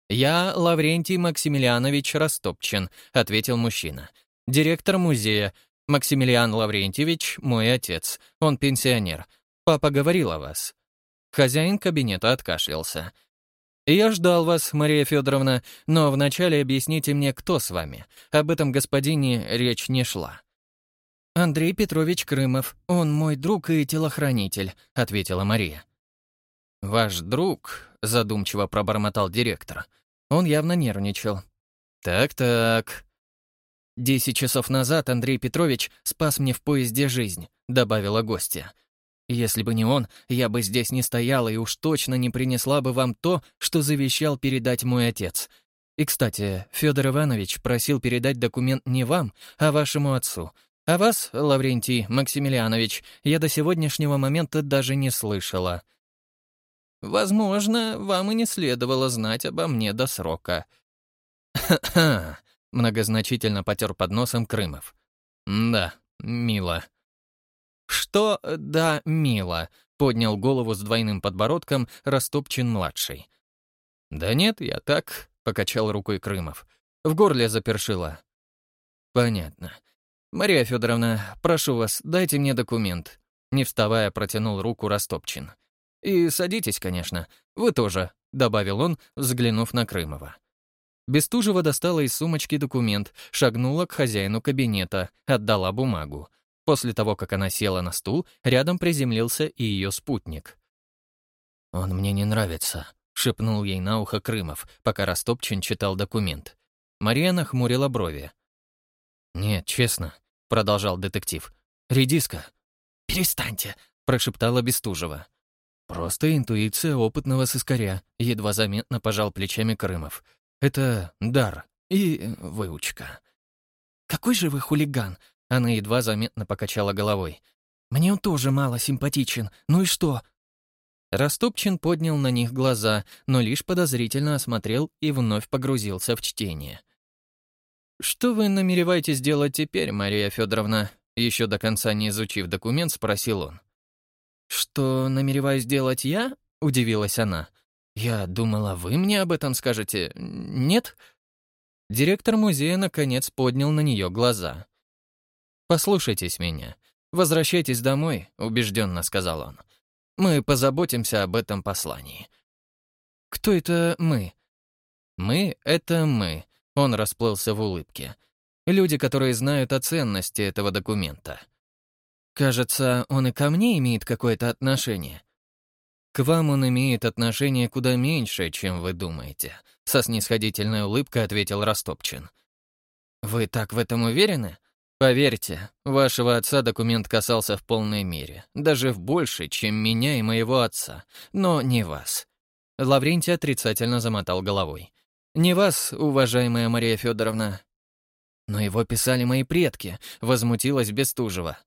«Я Лаврентий Максимилианович Растопчин», — ответил мужчина. «Директор музея. Максимилиан Лаврентьевич — мой отец. Он пенсионер. Папа говорил о вас». Хозяин кабинета откашлялся. «Я ждал вас, Мария Федоровна, но вначале объясните мне, кто с вами. Об этом господине речь не шла». «Андрей Петрович Крымов. Он мой друг и телохранитель», — ответила Мария. «Ваш друг», — задумчиво пробормотал директор. Он явно нервничал. «Так-так». «Десять часов назад Андрей Петрович спас мне в поезде жизнь», — добавила гостья. Если бы не он, я бы здесь не стояла и уж точно не принесла бы вам то, что завещал передать мой отец. И, кстати, Федор Иванович просил передать документ не вам, а вашему отцу. А вас, Лаврентий Максимилианович, я до сегодняшнего момента даже не слышала. Возможно, вам и не следовало знать обо мне до срока. «Ха-ха!» <clears throat> — многозначительно потер под носом Крымов. «Да, мило. «Что да, мило», — поднял голову с двойным подбородком Растопчин-младший. «Да нет, я так», — покачал рукой Крымов. В горле запершило. «Понятно. Мария Федоровна, прошу вас, дайте мне документ». Не вставая, протянул руку Растопчин. «И садитесь, конечно. Вы тоже», — добавил он, взглянув на Крымова. Бестужева достала из сумочки документ, шагнула к хозяину кабинета, отдала бумагу. После того, как она села на стул, рядом приземлился и ее спутник. «Он мне не нравится», — шепнул ей на ухо Крымов, пока Растопчин читал документ. Мария нахмурила брови. «Нет, честно», — продолжал детектив. «Редиска». «Перестаньте», — прошептала Бестужева. «Просто интуиция опытного сыскаря», — едва заметно пожал плечами Крымов. «Это дар и выучка». «Какой же вы хулиган!» — она едва заметно покачала головой. «Мне он тоже мало симпатичен. Ну и что?» Растопчин поднял на них глаза, но лишь подозрительно осмотрел и вновь погрузился в чтение. «Что вы намереваетесь делать теперь, Мария Федоровна?» Еще до конца не изучив документ, спросил он. «Что намереваюсь делать я?» — удивилась она. «Я думала, вы мне об этом скажете. Нет?» Директор музея, наконец, поднял на нее глаза. «Послушайтесь меня. Возвращайтесь домой», — убежденно сказал он. «Мы позаботимся об этом послании». «Кто это мы?» «Мы — это мы», он расплылся в улыбке. Люди, которые знают о ценности этого документа. Кажется, он и ко мне имеет какое-то отношение. К вам он имеет отношение куда меньше, чем вы думаете, со снисходительной улыбкой ответил Растопчин. Вы так в этом уверены? Поверьте, вашего отца документ касался в полной мере, даже в большей, чем меня и моего отца, но не вас. Лаврентий отрицательно замотал головой. Не вас, уважаемая Мария Федоровна. Но его писали мои предки, возмутилась Бестужева.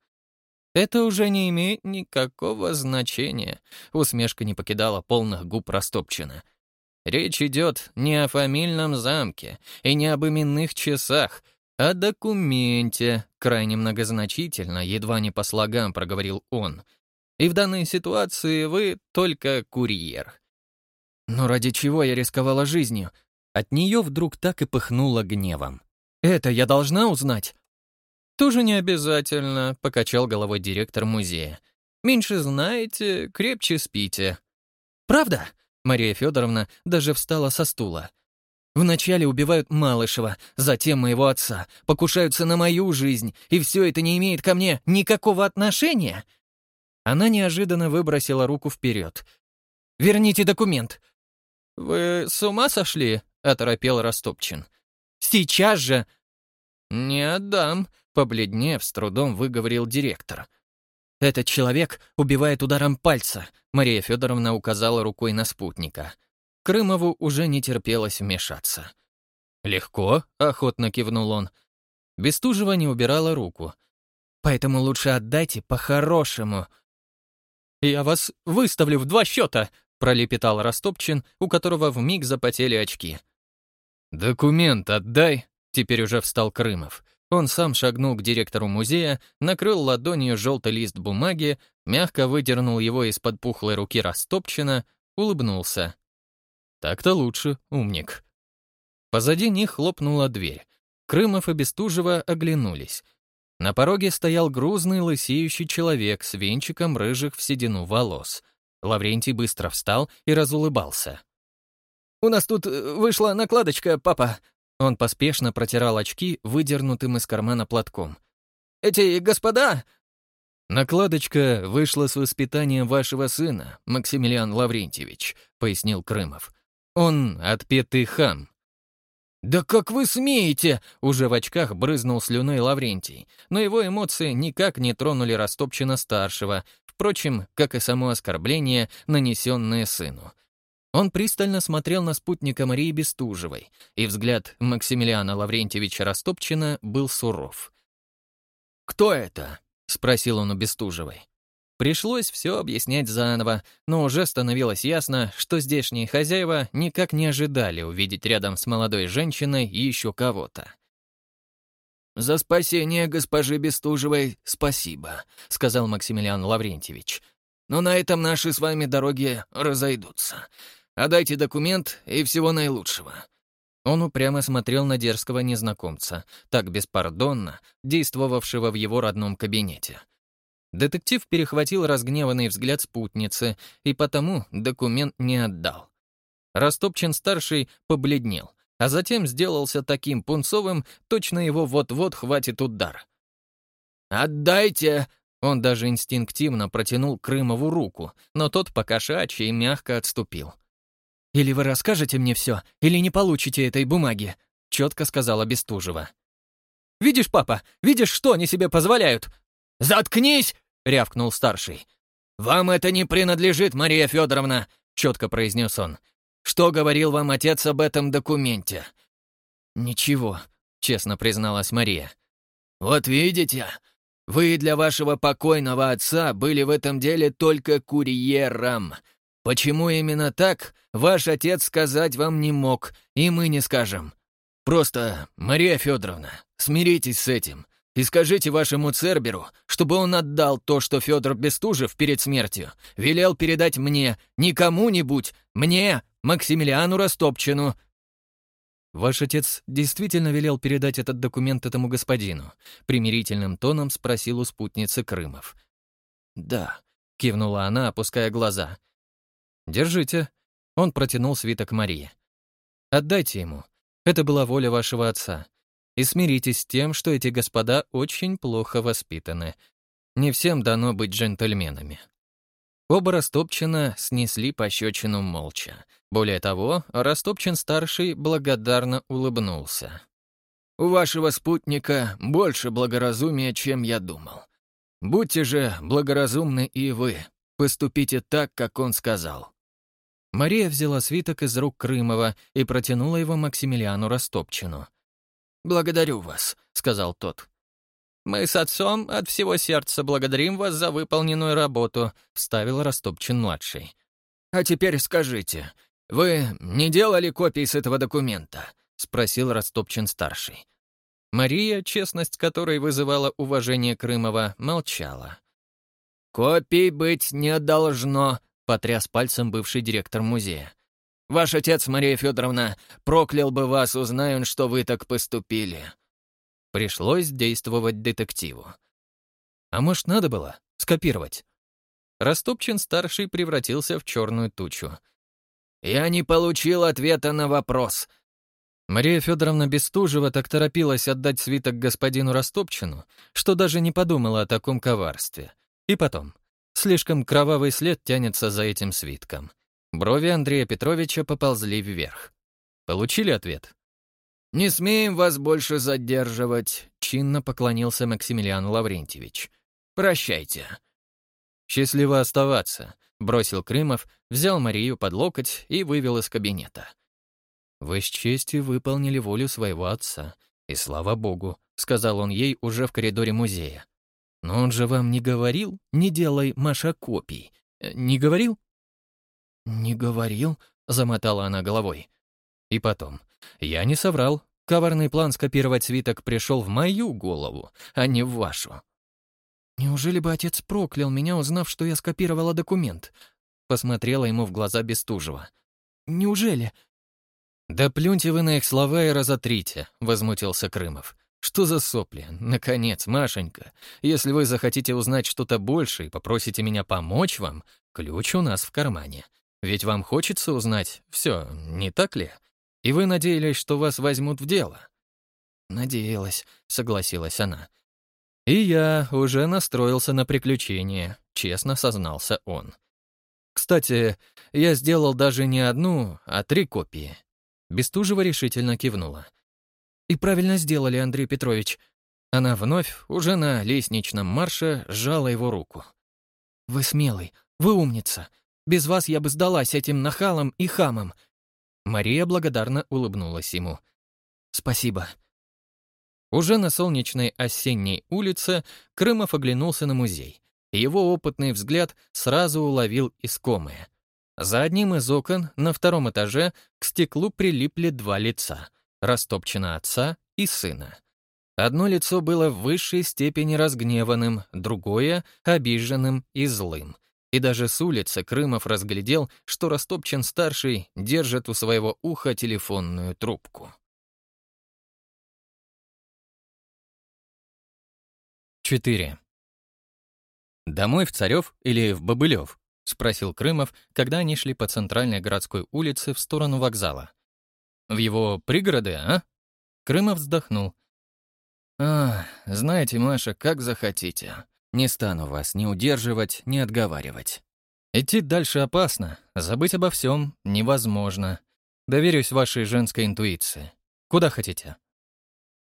Это уже не имеет никакого значения. Усмешка не покидала полных губ Растопчина. Речь идет не о фамильном замке и не об именных часах, а о документе, крайне многозначительно, едва не по слогам проговорил он. И в данной ситуации вы только курьер. Но ради чего я рисковала жизнью? От нее вдруг так и пыхнуло гневом. «Это я должна узнать?» «Тоже не обязательно», — покачал головой директор музея. «Меньше знаете, крепче спите». «Правда?» — Мария Федоровна даже встала со стула. «Вначале убивают Малышева, затем моего отца, покушаются на мою жизнь, и все это не имеет ко мне никакого отношения?» Она неожиданно выбросила руку вперед. «Верните документ!» «Вы с ума сошли?» оторопел Растопчин. «Сейчас же!» «Не отдам», — побледнев, с трудом выговорил директор. «Этот человек убивает ударом пальца», — Мария Федоровна указала рукой на спутника. Крымову уже не терпелось вмешаться. «Легко», — охотно кивнул он. Бестужева не убирала руку. «Поэтому лучше отдайте по-хорошему». «Я вас выставлю в два счета», — пролепетал Растопчин, у которого вмиг запотели очки. «Документ отдай!» Теперь уже встал Крымов. Он сам шагнул к директору музея, накрыл ладонью желтый лист бумаги, мягко выдернул его из-под пухлой руки Растопчина, улыбнулся. «Так-то лучше, умник». Позади них хлопнула дверь. Крымов и Бестужева оглянулись. На пороге стоял грузный лысеющий человек с венчиком рыжих в седину волос. Лаврентий быстро встал и разулыбался. У нас тут э, вышла накладочка, папа». Он поспешно протирал очки, выдернутым из кармана платком. «Эти господа...» «Накладочка вышла с воспитанием вашего сына, Максимилиан Лаврентьевич», — пояснил Крымов. «Он отпетый хам». «Да как вы смеете!» — уже в очках брызнул слюной Лаврентий, но его эмоции никак не тронули Растопчина-старшего, впрочем, как и само оскорбление, нанесенное сыну — он пристально смотрел на спутника Марии Бестужевой, и взгляд Максимилиана Лаврентьевича Растопчина был суров. «Кто это?» — спросил он у Бестужевой. Пришлось все объяснять заново, но уже становилось ясно, что здешние хозяева никак не ожидали увидеть рядом с молодой женщиной еще кого-то. «За спасение госпожи Бестужевой спасибо», — сказал Максимилиан Лаврентьевич. «Но на этом наши с вами дороги разойдутся. Отдайте документ и всего наилучшего». Он упрямо смотрел на дерзкого незнакомца, так беспардонно, действовавшего в его родном кабинете. Детектив перехватил разгневанный взгляд спутницы и потому документ не отдал. Растопчен-старший побледнел а затем сделался таким пунцовым, точно его вот-вот хватит удар. «Отдайте!» Он даже инстинктивно протянул Крымову руку, но тот покошачьи мягко отступил. «Или вы расскажете мне все, или не получите этой бумаги», — четко сказала Бестужева. «Видишь, папа, видишь, что они себе позволяют?» «Заткнись!» — рявкнул старший. «Вам это не принадлежит, Мария Федоровна», — четко произнес он. Что говорил вам отец об этом документе?» «Ничего», — честно призналась Мария. «Вот видите, вы для вашего покойного отца были в этом деле только курьером. Почему именно так, ваш отец сказать вам не мог, и мы не скажем. Просто, Мария Федоровна, смиритесь с этим и скажите вашему Церберу, чтобы он отдал то, что Федор Бестужев перед смертью велел передать мне, не кому-нибудь, мне, Максимилиану Растопчину». «Ваш отец действительно велел передать этот документ этому господину?» Примирительным тоном спросил у спутницы Крымов. «Да», — кивнула она, опуская глаза. «Держите». Он протянул свиток Марии. «Отдайте ему. Это была воля вашего отца. И смиритесь с тем, что эти господа очень плохо воспитаны. Не всем дано быть джентльменами». Оба Растопчина снесли пощечину молча. Более того, Растопчин-старший благодарно улыбнулся. «У вашего спутника больше благоразумия, чем я думал. Будьте же благоразумны и вы. Поступите так, как он сказал». Мария взяла свиток из рук Крымова и протянула его Максимилиану Растопчину. «Благодарю вас», — сказал тот. «Мы с отцом от всего сердца благодарим вас за выполненную работу», — вставил Растопчин-младший. «А теперь скажите, вы не делали копий с этого документа?» — спросил Растопчин-старший. Мария, честность которой вызывала уважение Крымова, молчала. «Копий быть не должно», — потряс пальцем бывший директор музея. «Ваш отец, Мария Федоровна, проклял бы вас, узнай он, что вы так поступили». Пришлось действовать детективу. А может, надо было скопировать? Растопчин-старший превратился в черную тучу. «Я не получил ответа на вопрос». Мария Федоровна Бестужева так торопилась отдать свиток господину Растопчину, что даже не подумала о таком коварстве. И потом, слишком кровавый след тянется за этим свитком. Брови Андрея Петровича поползли вверх. Получили ответ? «Не смеем вас больше задерживать», — чинно поклонился Максимилиан Лаврентьевич. «Прощайте». «Счастливо оставаться», — бросил Крымов, взял Марию под локоть и вывел из кабинета. «Вы с честью выполнили волю своего отца, и слава богу», — сказал он ей уже в коридоре музея. «Но он же вам не говорил, не делай Маша копий. Э, не говорил?» «Не говорил», — замотала она головой. И потом, я не соврал. Коварный план скопировать свиток пришел в мою голову, а не в вашу. Неужели бы отец проклял меня, узнав, что я скопировала документ? Посмотрела ему в глаза Бестужева. Неужели? Да плюньте вы на их слова и разотрите, возмутился Крымов. Что за сопли? Наконец, Машенька, если вы захотите узнать что-то больше и попросите меня помочь вам, ключ у нас в кармане. Ведь вам хочется узнать все, не так ли? И вы надеялись, что вас возьмут в дело?» «Надеялась», — согласилась она. «И я уже настроился на приключение», — честно сознался он. «Кстати, я сделал даже не одну, а три копии». Бестужева решительно кивнула. «И правильно сделали, Андрей Петрович». Она вновь, уже на лестничном марше, сжала его руку. «Вы смелый, вы умница. Без вас я бы сдалась этим нахалам и хамам. Мария благодарно улыбнулась ему. «Спасибо». Уже на солнечной осенней улице Крымов оглянулся на музей. Его опытный взгляд сразу уловил искомое. За одним из окон на втором этаже к стеклу прилипли два лица — растопчена отца и сына. Одно лицо было в высшей степени разгневанным, другое — обиженным и злым. И даже с улицы Крымов разглядел, что Растопчин-старший держит у своего уха телефонную трубку. 4. «Домой в Царев или в Бобылев?» — спросил Крымов, когда они шли по центральной городской улице в сторону вокзала. «В его пригороды, а?» Крымов вздохнул. «А, знаете, Маша, как захотите. Не стану вас ни удерживать, ни отговаривать. Идти дальше опасно, забыть обо всем невозможно. Доверюсь вашей женской интуиции. Куда хотите?»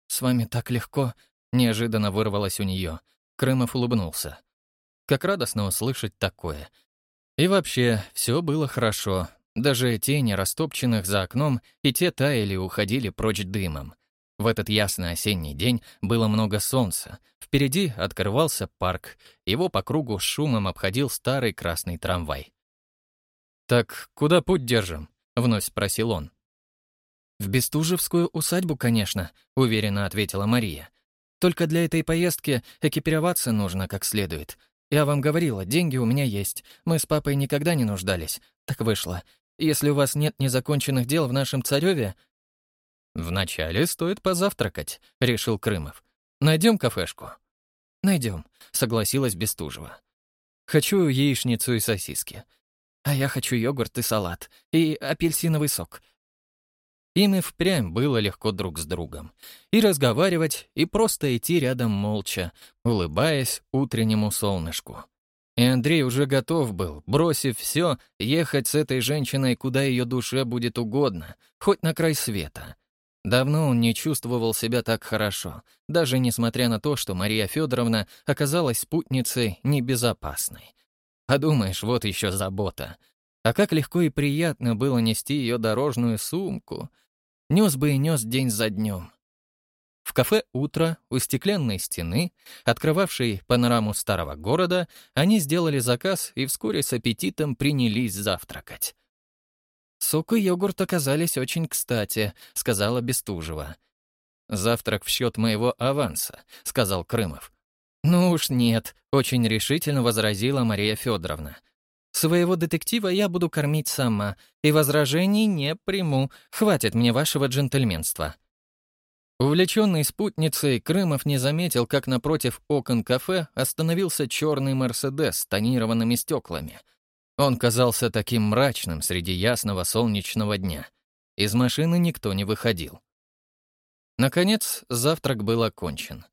«С вами так легко», — неожиданно вырвалось у нее. Крымов улыбнулся. Как радостно услышать такое. И вообще, все было хорошо. Даже тени растопченных за окном и те таяли и уходили прочь дымом. В этот ясный осенний день было много солнца. Впереди открывался парк. Его по кругу с шумом обходил старый красный трамвай. «Так куда путь держим?» — вновь спросил он. «В Бестужевскую усадьбу, конечно», — уверенно ответила Мария. «Только для этой поездки экипироваться нужно как следует. Я вам говорила, деньги у меня есть. Мы с папой никогда не нуждались. Так вышло. Если у вас нет незаконченных дел в нашем Цареве, «Вначале стоит позавтракать», — решил Крымов. «Найдем кафешку?» «Найдем», — согласилась Бестужева. «Хочу яичницу и сосиски. А я хочу йогурт и салат. И апельсиновый сок». Им и впрямь было легко друг с другом. И разговаривать, и просто идти рядом молча, улыбаясь утреннему солнышку. И Андрей уже готов был, бросив все, ехать с этой женщиной, куда ее душе будет угодно, хоть на край света. Давно он не чувствовал себя так хорошо, даже несмотря на то, что Мария Федоровна оказалась спутницей небезопасной. А думаешь, вот еще забота. А как легко и приятно было нести ее дорожную сумку. Нес бы и нес день за днем. Кафе «Утро» у стеклянной стены, открывавшей панораму старого города, они сделали заказ и вскоре с аппетитом принялись завтракать. «Сок и йогурт оказались очень кстати», — сказала Бестужева. «Завтрак в счет моего аванса», — сказал Крымов. «Ну уж нет», — очень решительно возразила Мария Федоровна. «Своего детектива я буду кормить сама, и возражений не приму. Хватит мне вашего джентльменства». Увлеченный спутницей, Крымов не заметил, как напротив окон кафе остановился черный «Мерседес» с тонированными стеклами — он казался таким мрачным среди ясного солнечного дня. Из машины никто не выходил. Наконец, завтрак был окончен.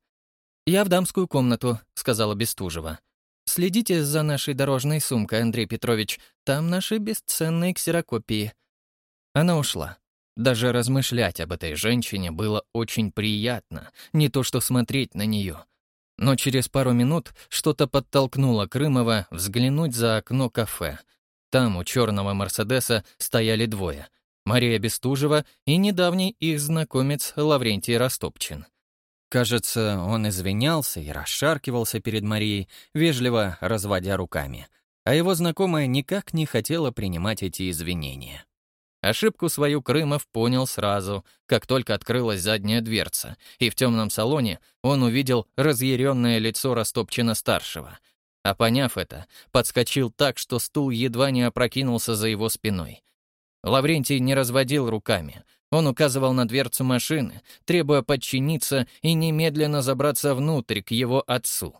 «Я в дамскую комнату», — сказала Бестужева. «Следите за нашей дорожной сумкой, Андрей Петрович. Там наши бесценные ксерокопии». Она ушла. Даже размышлять об этой женщине было очень приятно, не то что смотреть на нее. Но через пару минут что-то подтолкнуло Крымова взглянуть за окно кафе. Там у черного Мерседеса стояли двое — Мария Бестужева и недавний их знакомец Лаврентий Растопчин. Кажется, он извинялся и расшаркивался перед Марией, вежливо разводя руками. А его знакомая никак не хотела принимать эти извинения. Ошибку свою Крымов понял сразу, как только открылась задняя дверца, и в темном салоне он увидел разъяренное лицо Растопчина-старшего. А поняв это, подскочил так, что стул едва не опрокинулся за его спиной. Лаврентий не разводил руками. Он указывал на дверцу машины, требуя подчиниться и немедленно забраться внутрь к его отцу.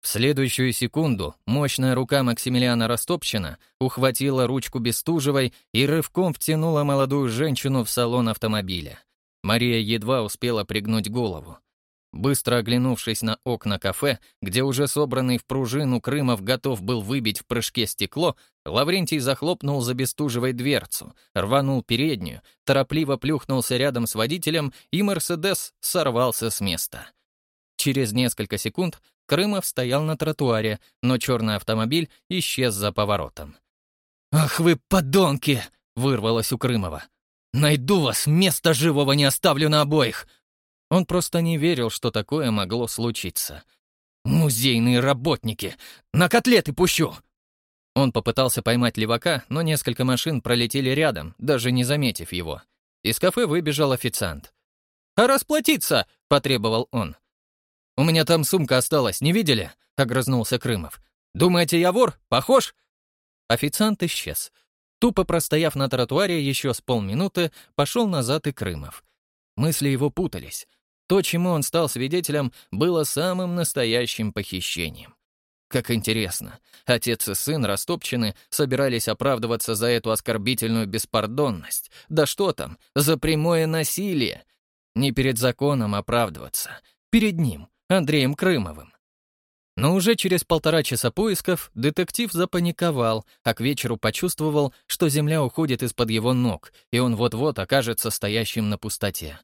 В следующую секунду мощная рука Максимилиана Растопчина ухватила ручку Бестужевой и рывком втянула молодую женщину в салон автомобиля. Мария едва успела пригнуть голову. Быстро оглянувшись на окна кафе, где уже собранный в пружину Крымов готов был выбить в прыжке стекло, Лаврентий захлопнул за Бестужевой дверцу, рванул переднюю, торопливо плюхнулся рядом с водителем, и «Мерседес» сорвался с места. Через несколько секунд Крымов стоял на тротуаре, но черный автомобиль исчез за поворотом. «Ах вы подонки!» — вырвалось у Крымова. «Найду вас, места живого не оставлю на обоих!» Он просто не верил, что такое могло случиться. «Музейные работники! На котлеты пущу!» Он попытался поймать левака, но несколько машин пролетели рядом, даже не заметив его. Из кафе выбежал официант. а расплатиться!» — потребовал он. «У меня там сумка осталась, не видели?» — огрызнулся Крымов. «Думаете, я вор? Похож?» Официант исчез. Тупо простояв на тротуаре еще с полминуты, пошел назад и Крымов. Мысли его путались. То, чему он стал свидетелем, было самым настоящим похищением. Как интересно, отец и сын растопчены собирались оправдываться за эту оскорбительную беспардонность. Да что там, за прямое насилие. Не перед законом оправдываться, перед ним, Андреем Крымовым. Но уже через полтора часа поисков детектив запаниковал, а к вечеру почувствовал, что земля уходит из-под его ног, и он вот-вот окажется стоящим на пустоте.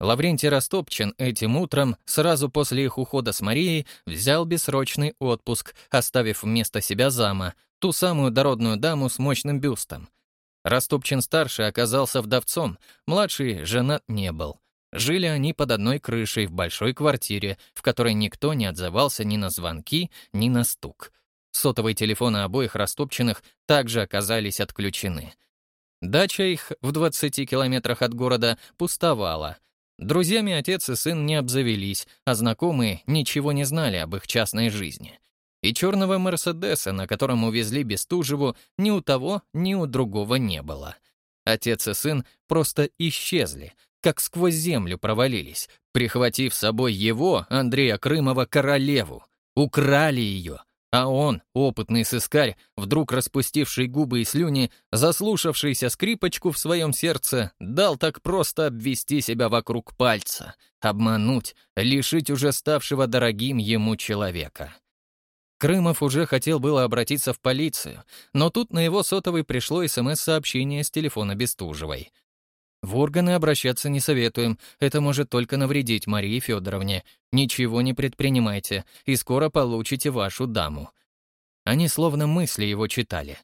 Лаврентий Растопчин этим утром, сразу после их ухода с Марией, взял бессрочный отпуск, оставив вместо себя зама, ту самую дородную даму с мощным бюстом. Растопчин-старший оказался вдовцом, младший женат не был. Жили они под одной крышей в большой квартире, в которой никто не отзывался ни на звонки, ни на стук. Сотовые телефоны обоих Растопчиных также оказались отключены. Дача их в 20 километрах от города пустовала, Друзьями отец и сын не обзавелись, а знакомые ничего не знали об их частной жизни. И черного Мерседеса, на котором увезли Бестужеву, ни у того, ни у другого не было. Отец и сын просто исчезли, как сквозь землю провалились, прихватив с собой его, Андрея Крымова, королеву. Украли ее, а он, опытный сыскарь, вдруг распустивший губы и слюни, заслушавшийся скрипочку в своем сердце, дал так просто обвести себя вокруг пальца, обмануть, лишить уже ставшего дорогим ему человека. Крымов уже хотел было обратиться в полицию, но тут на его сотовый пришло СМС-сообщение с телефона Бестужевой — в органы обращаться не советуем, это может только навредить Марии Федоровне. Ничего не предпринимайте, и скоро получите вашу даму». Они словно мысли его читали.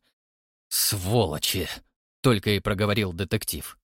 «Сволочи!» — только и проговорил детектив.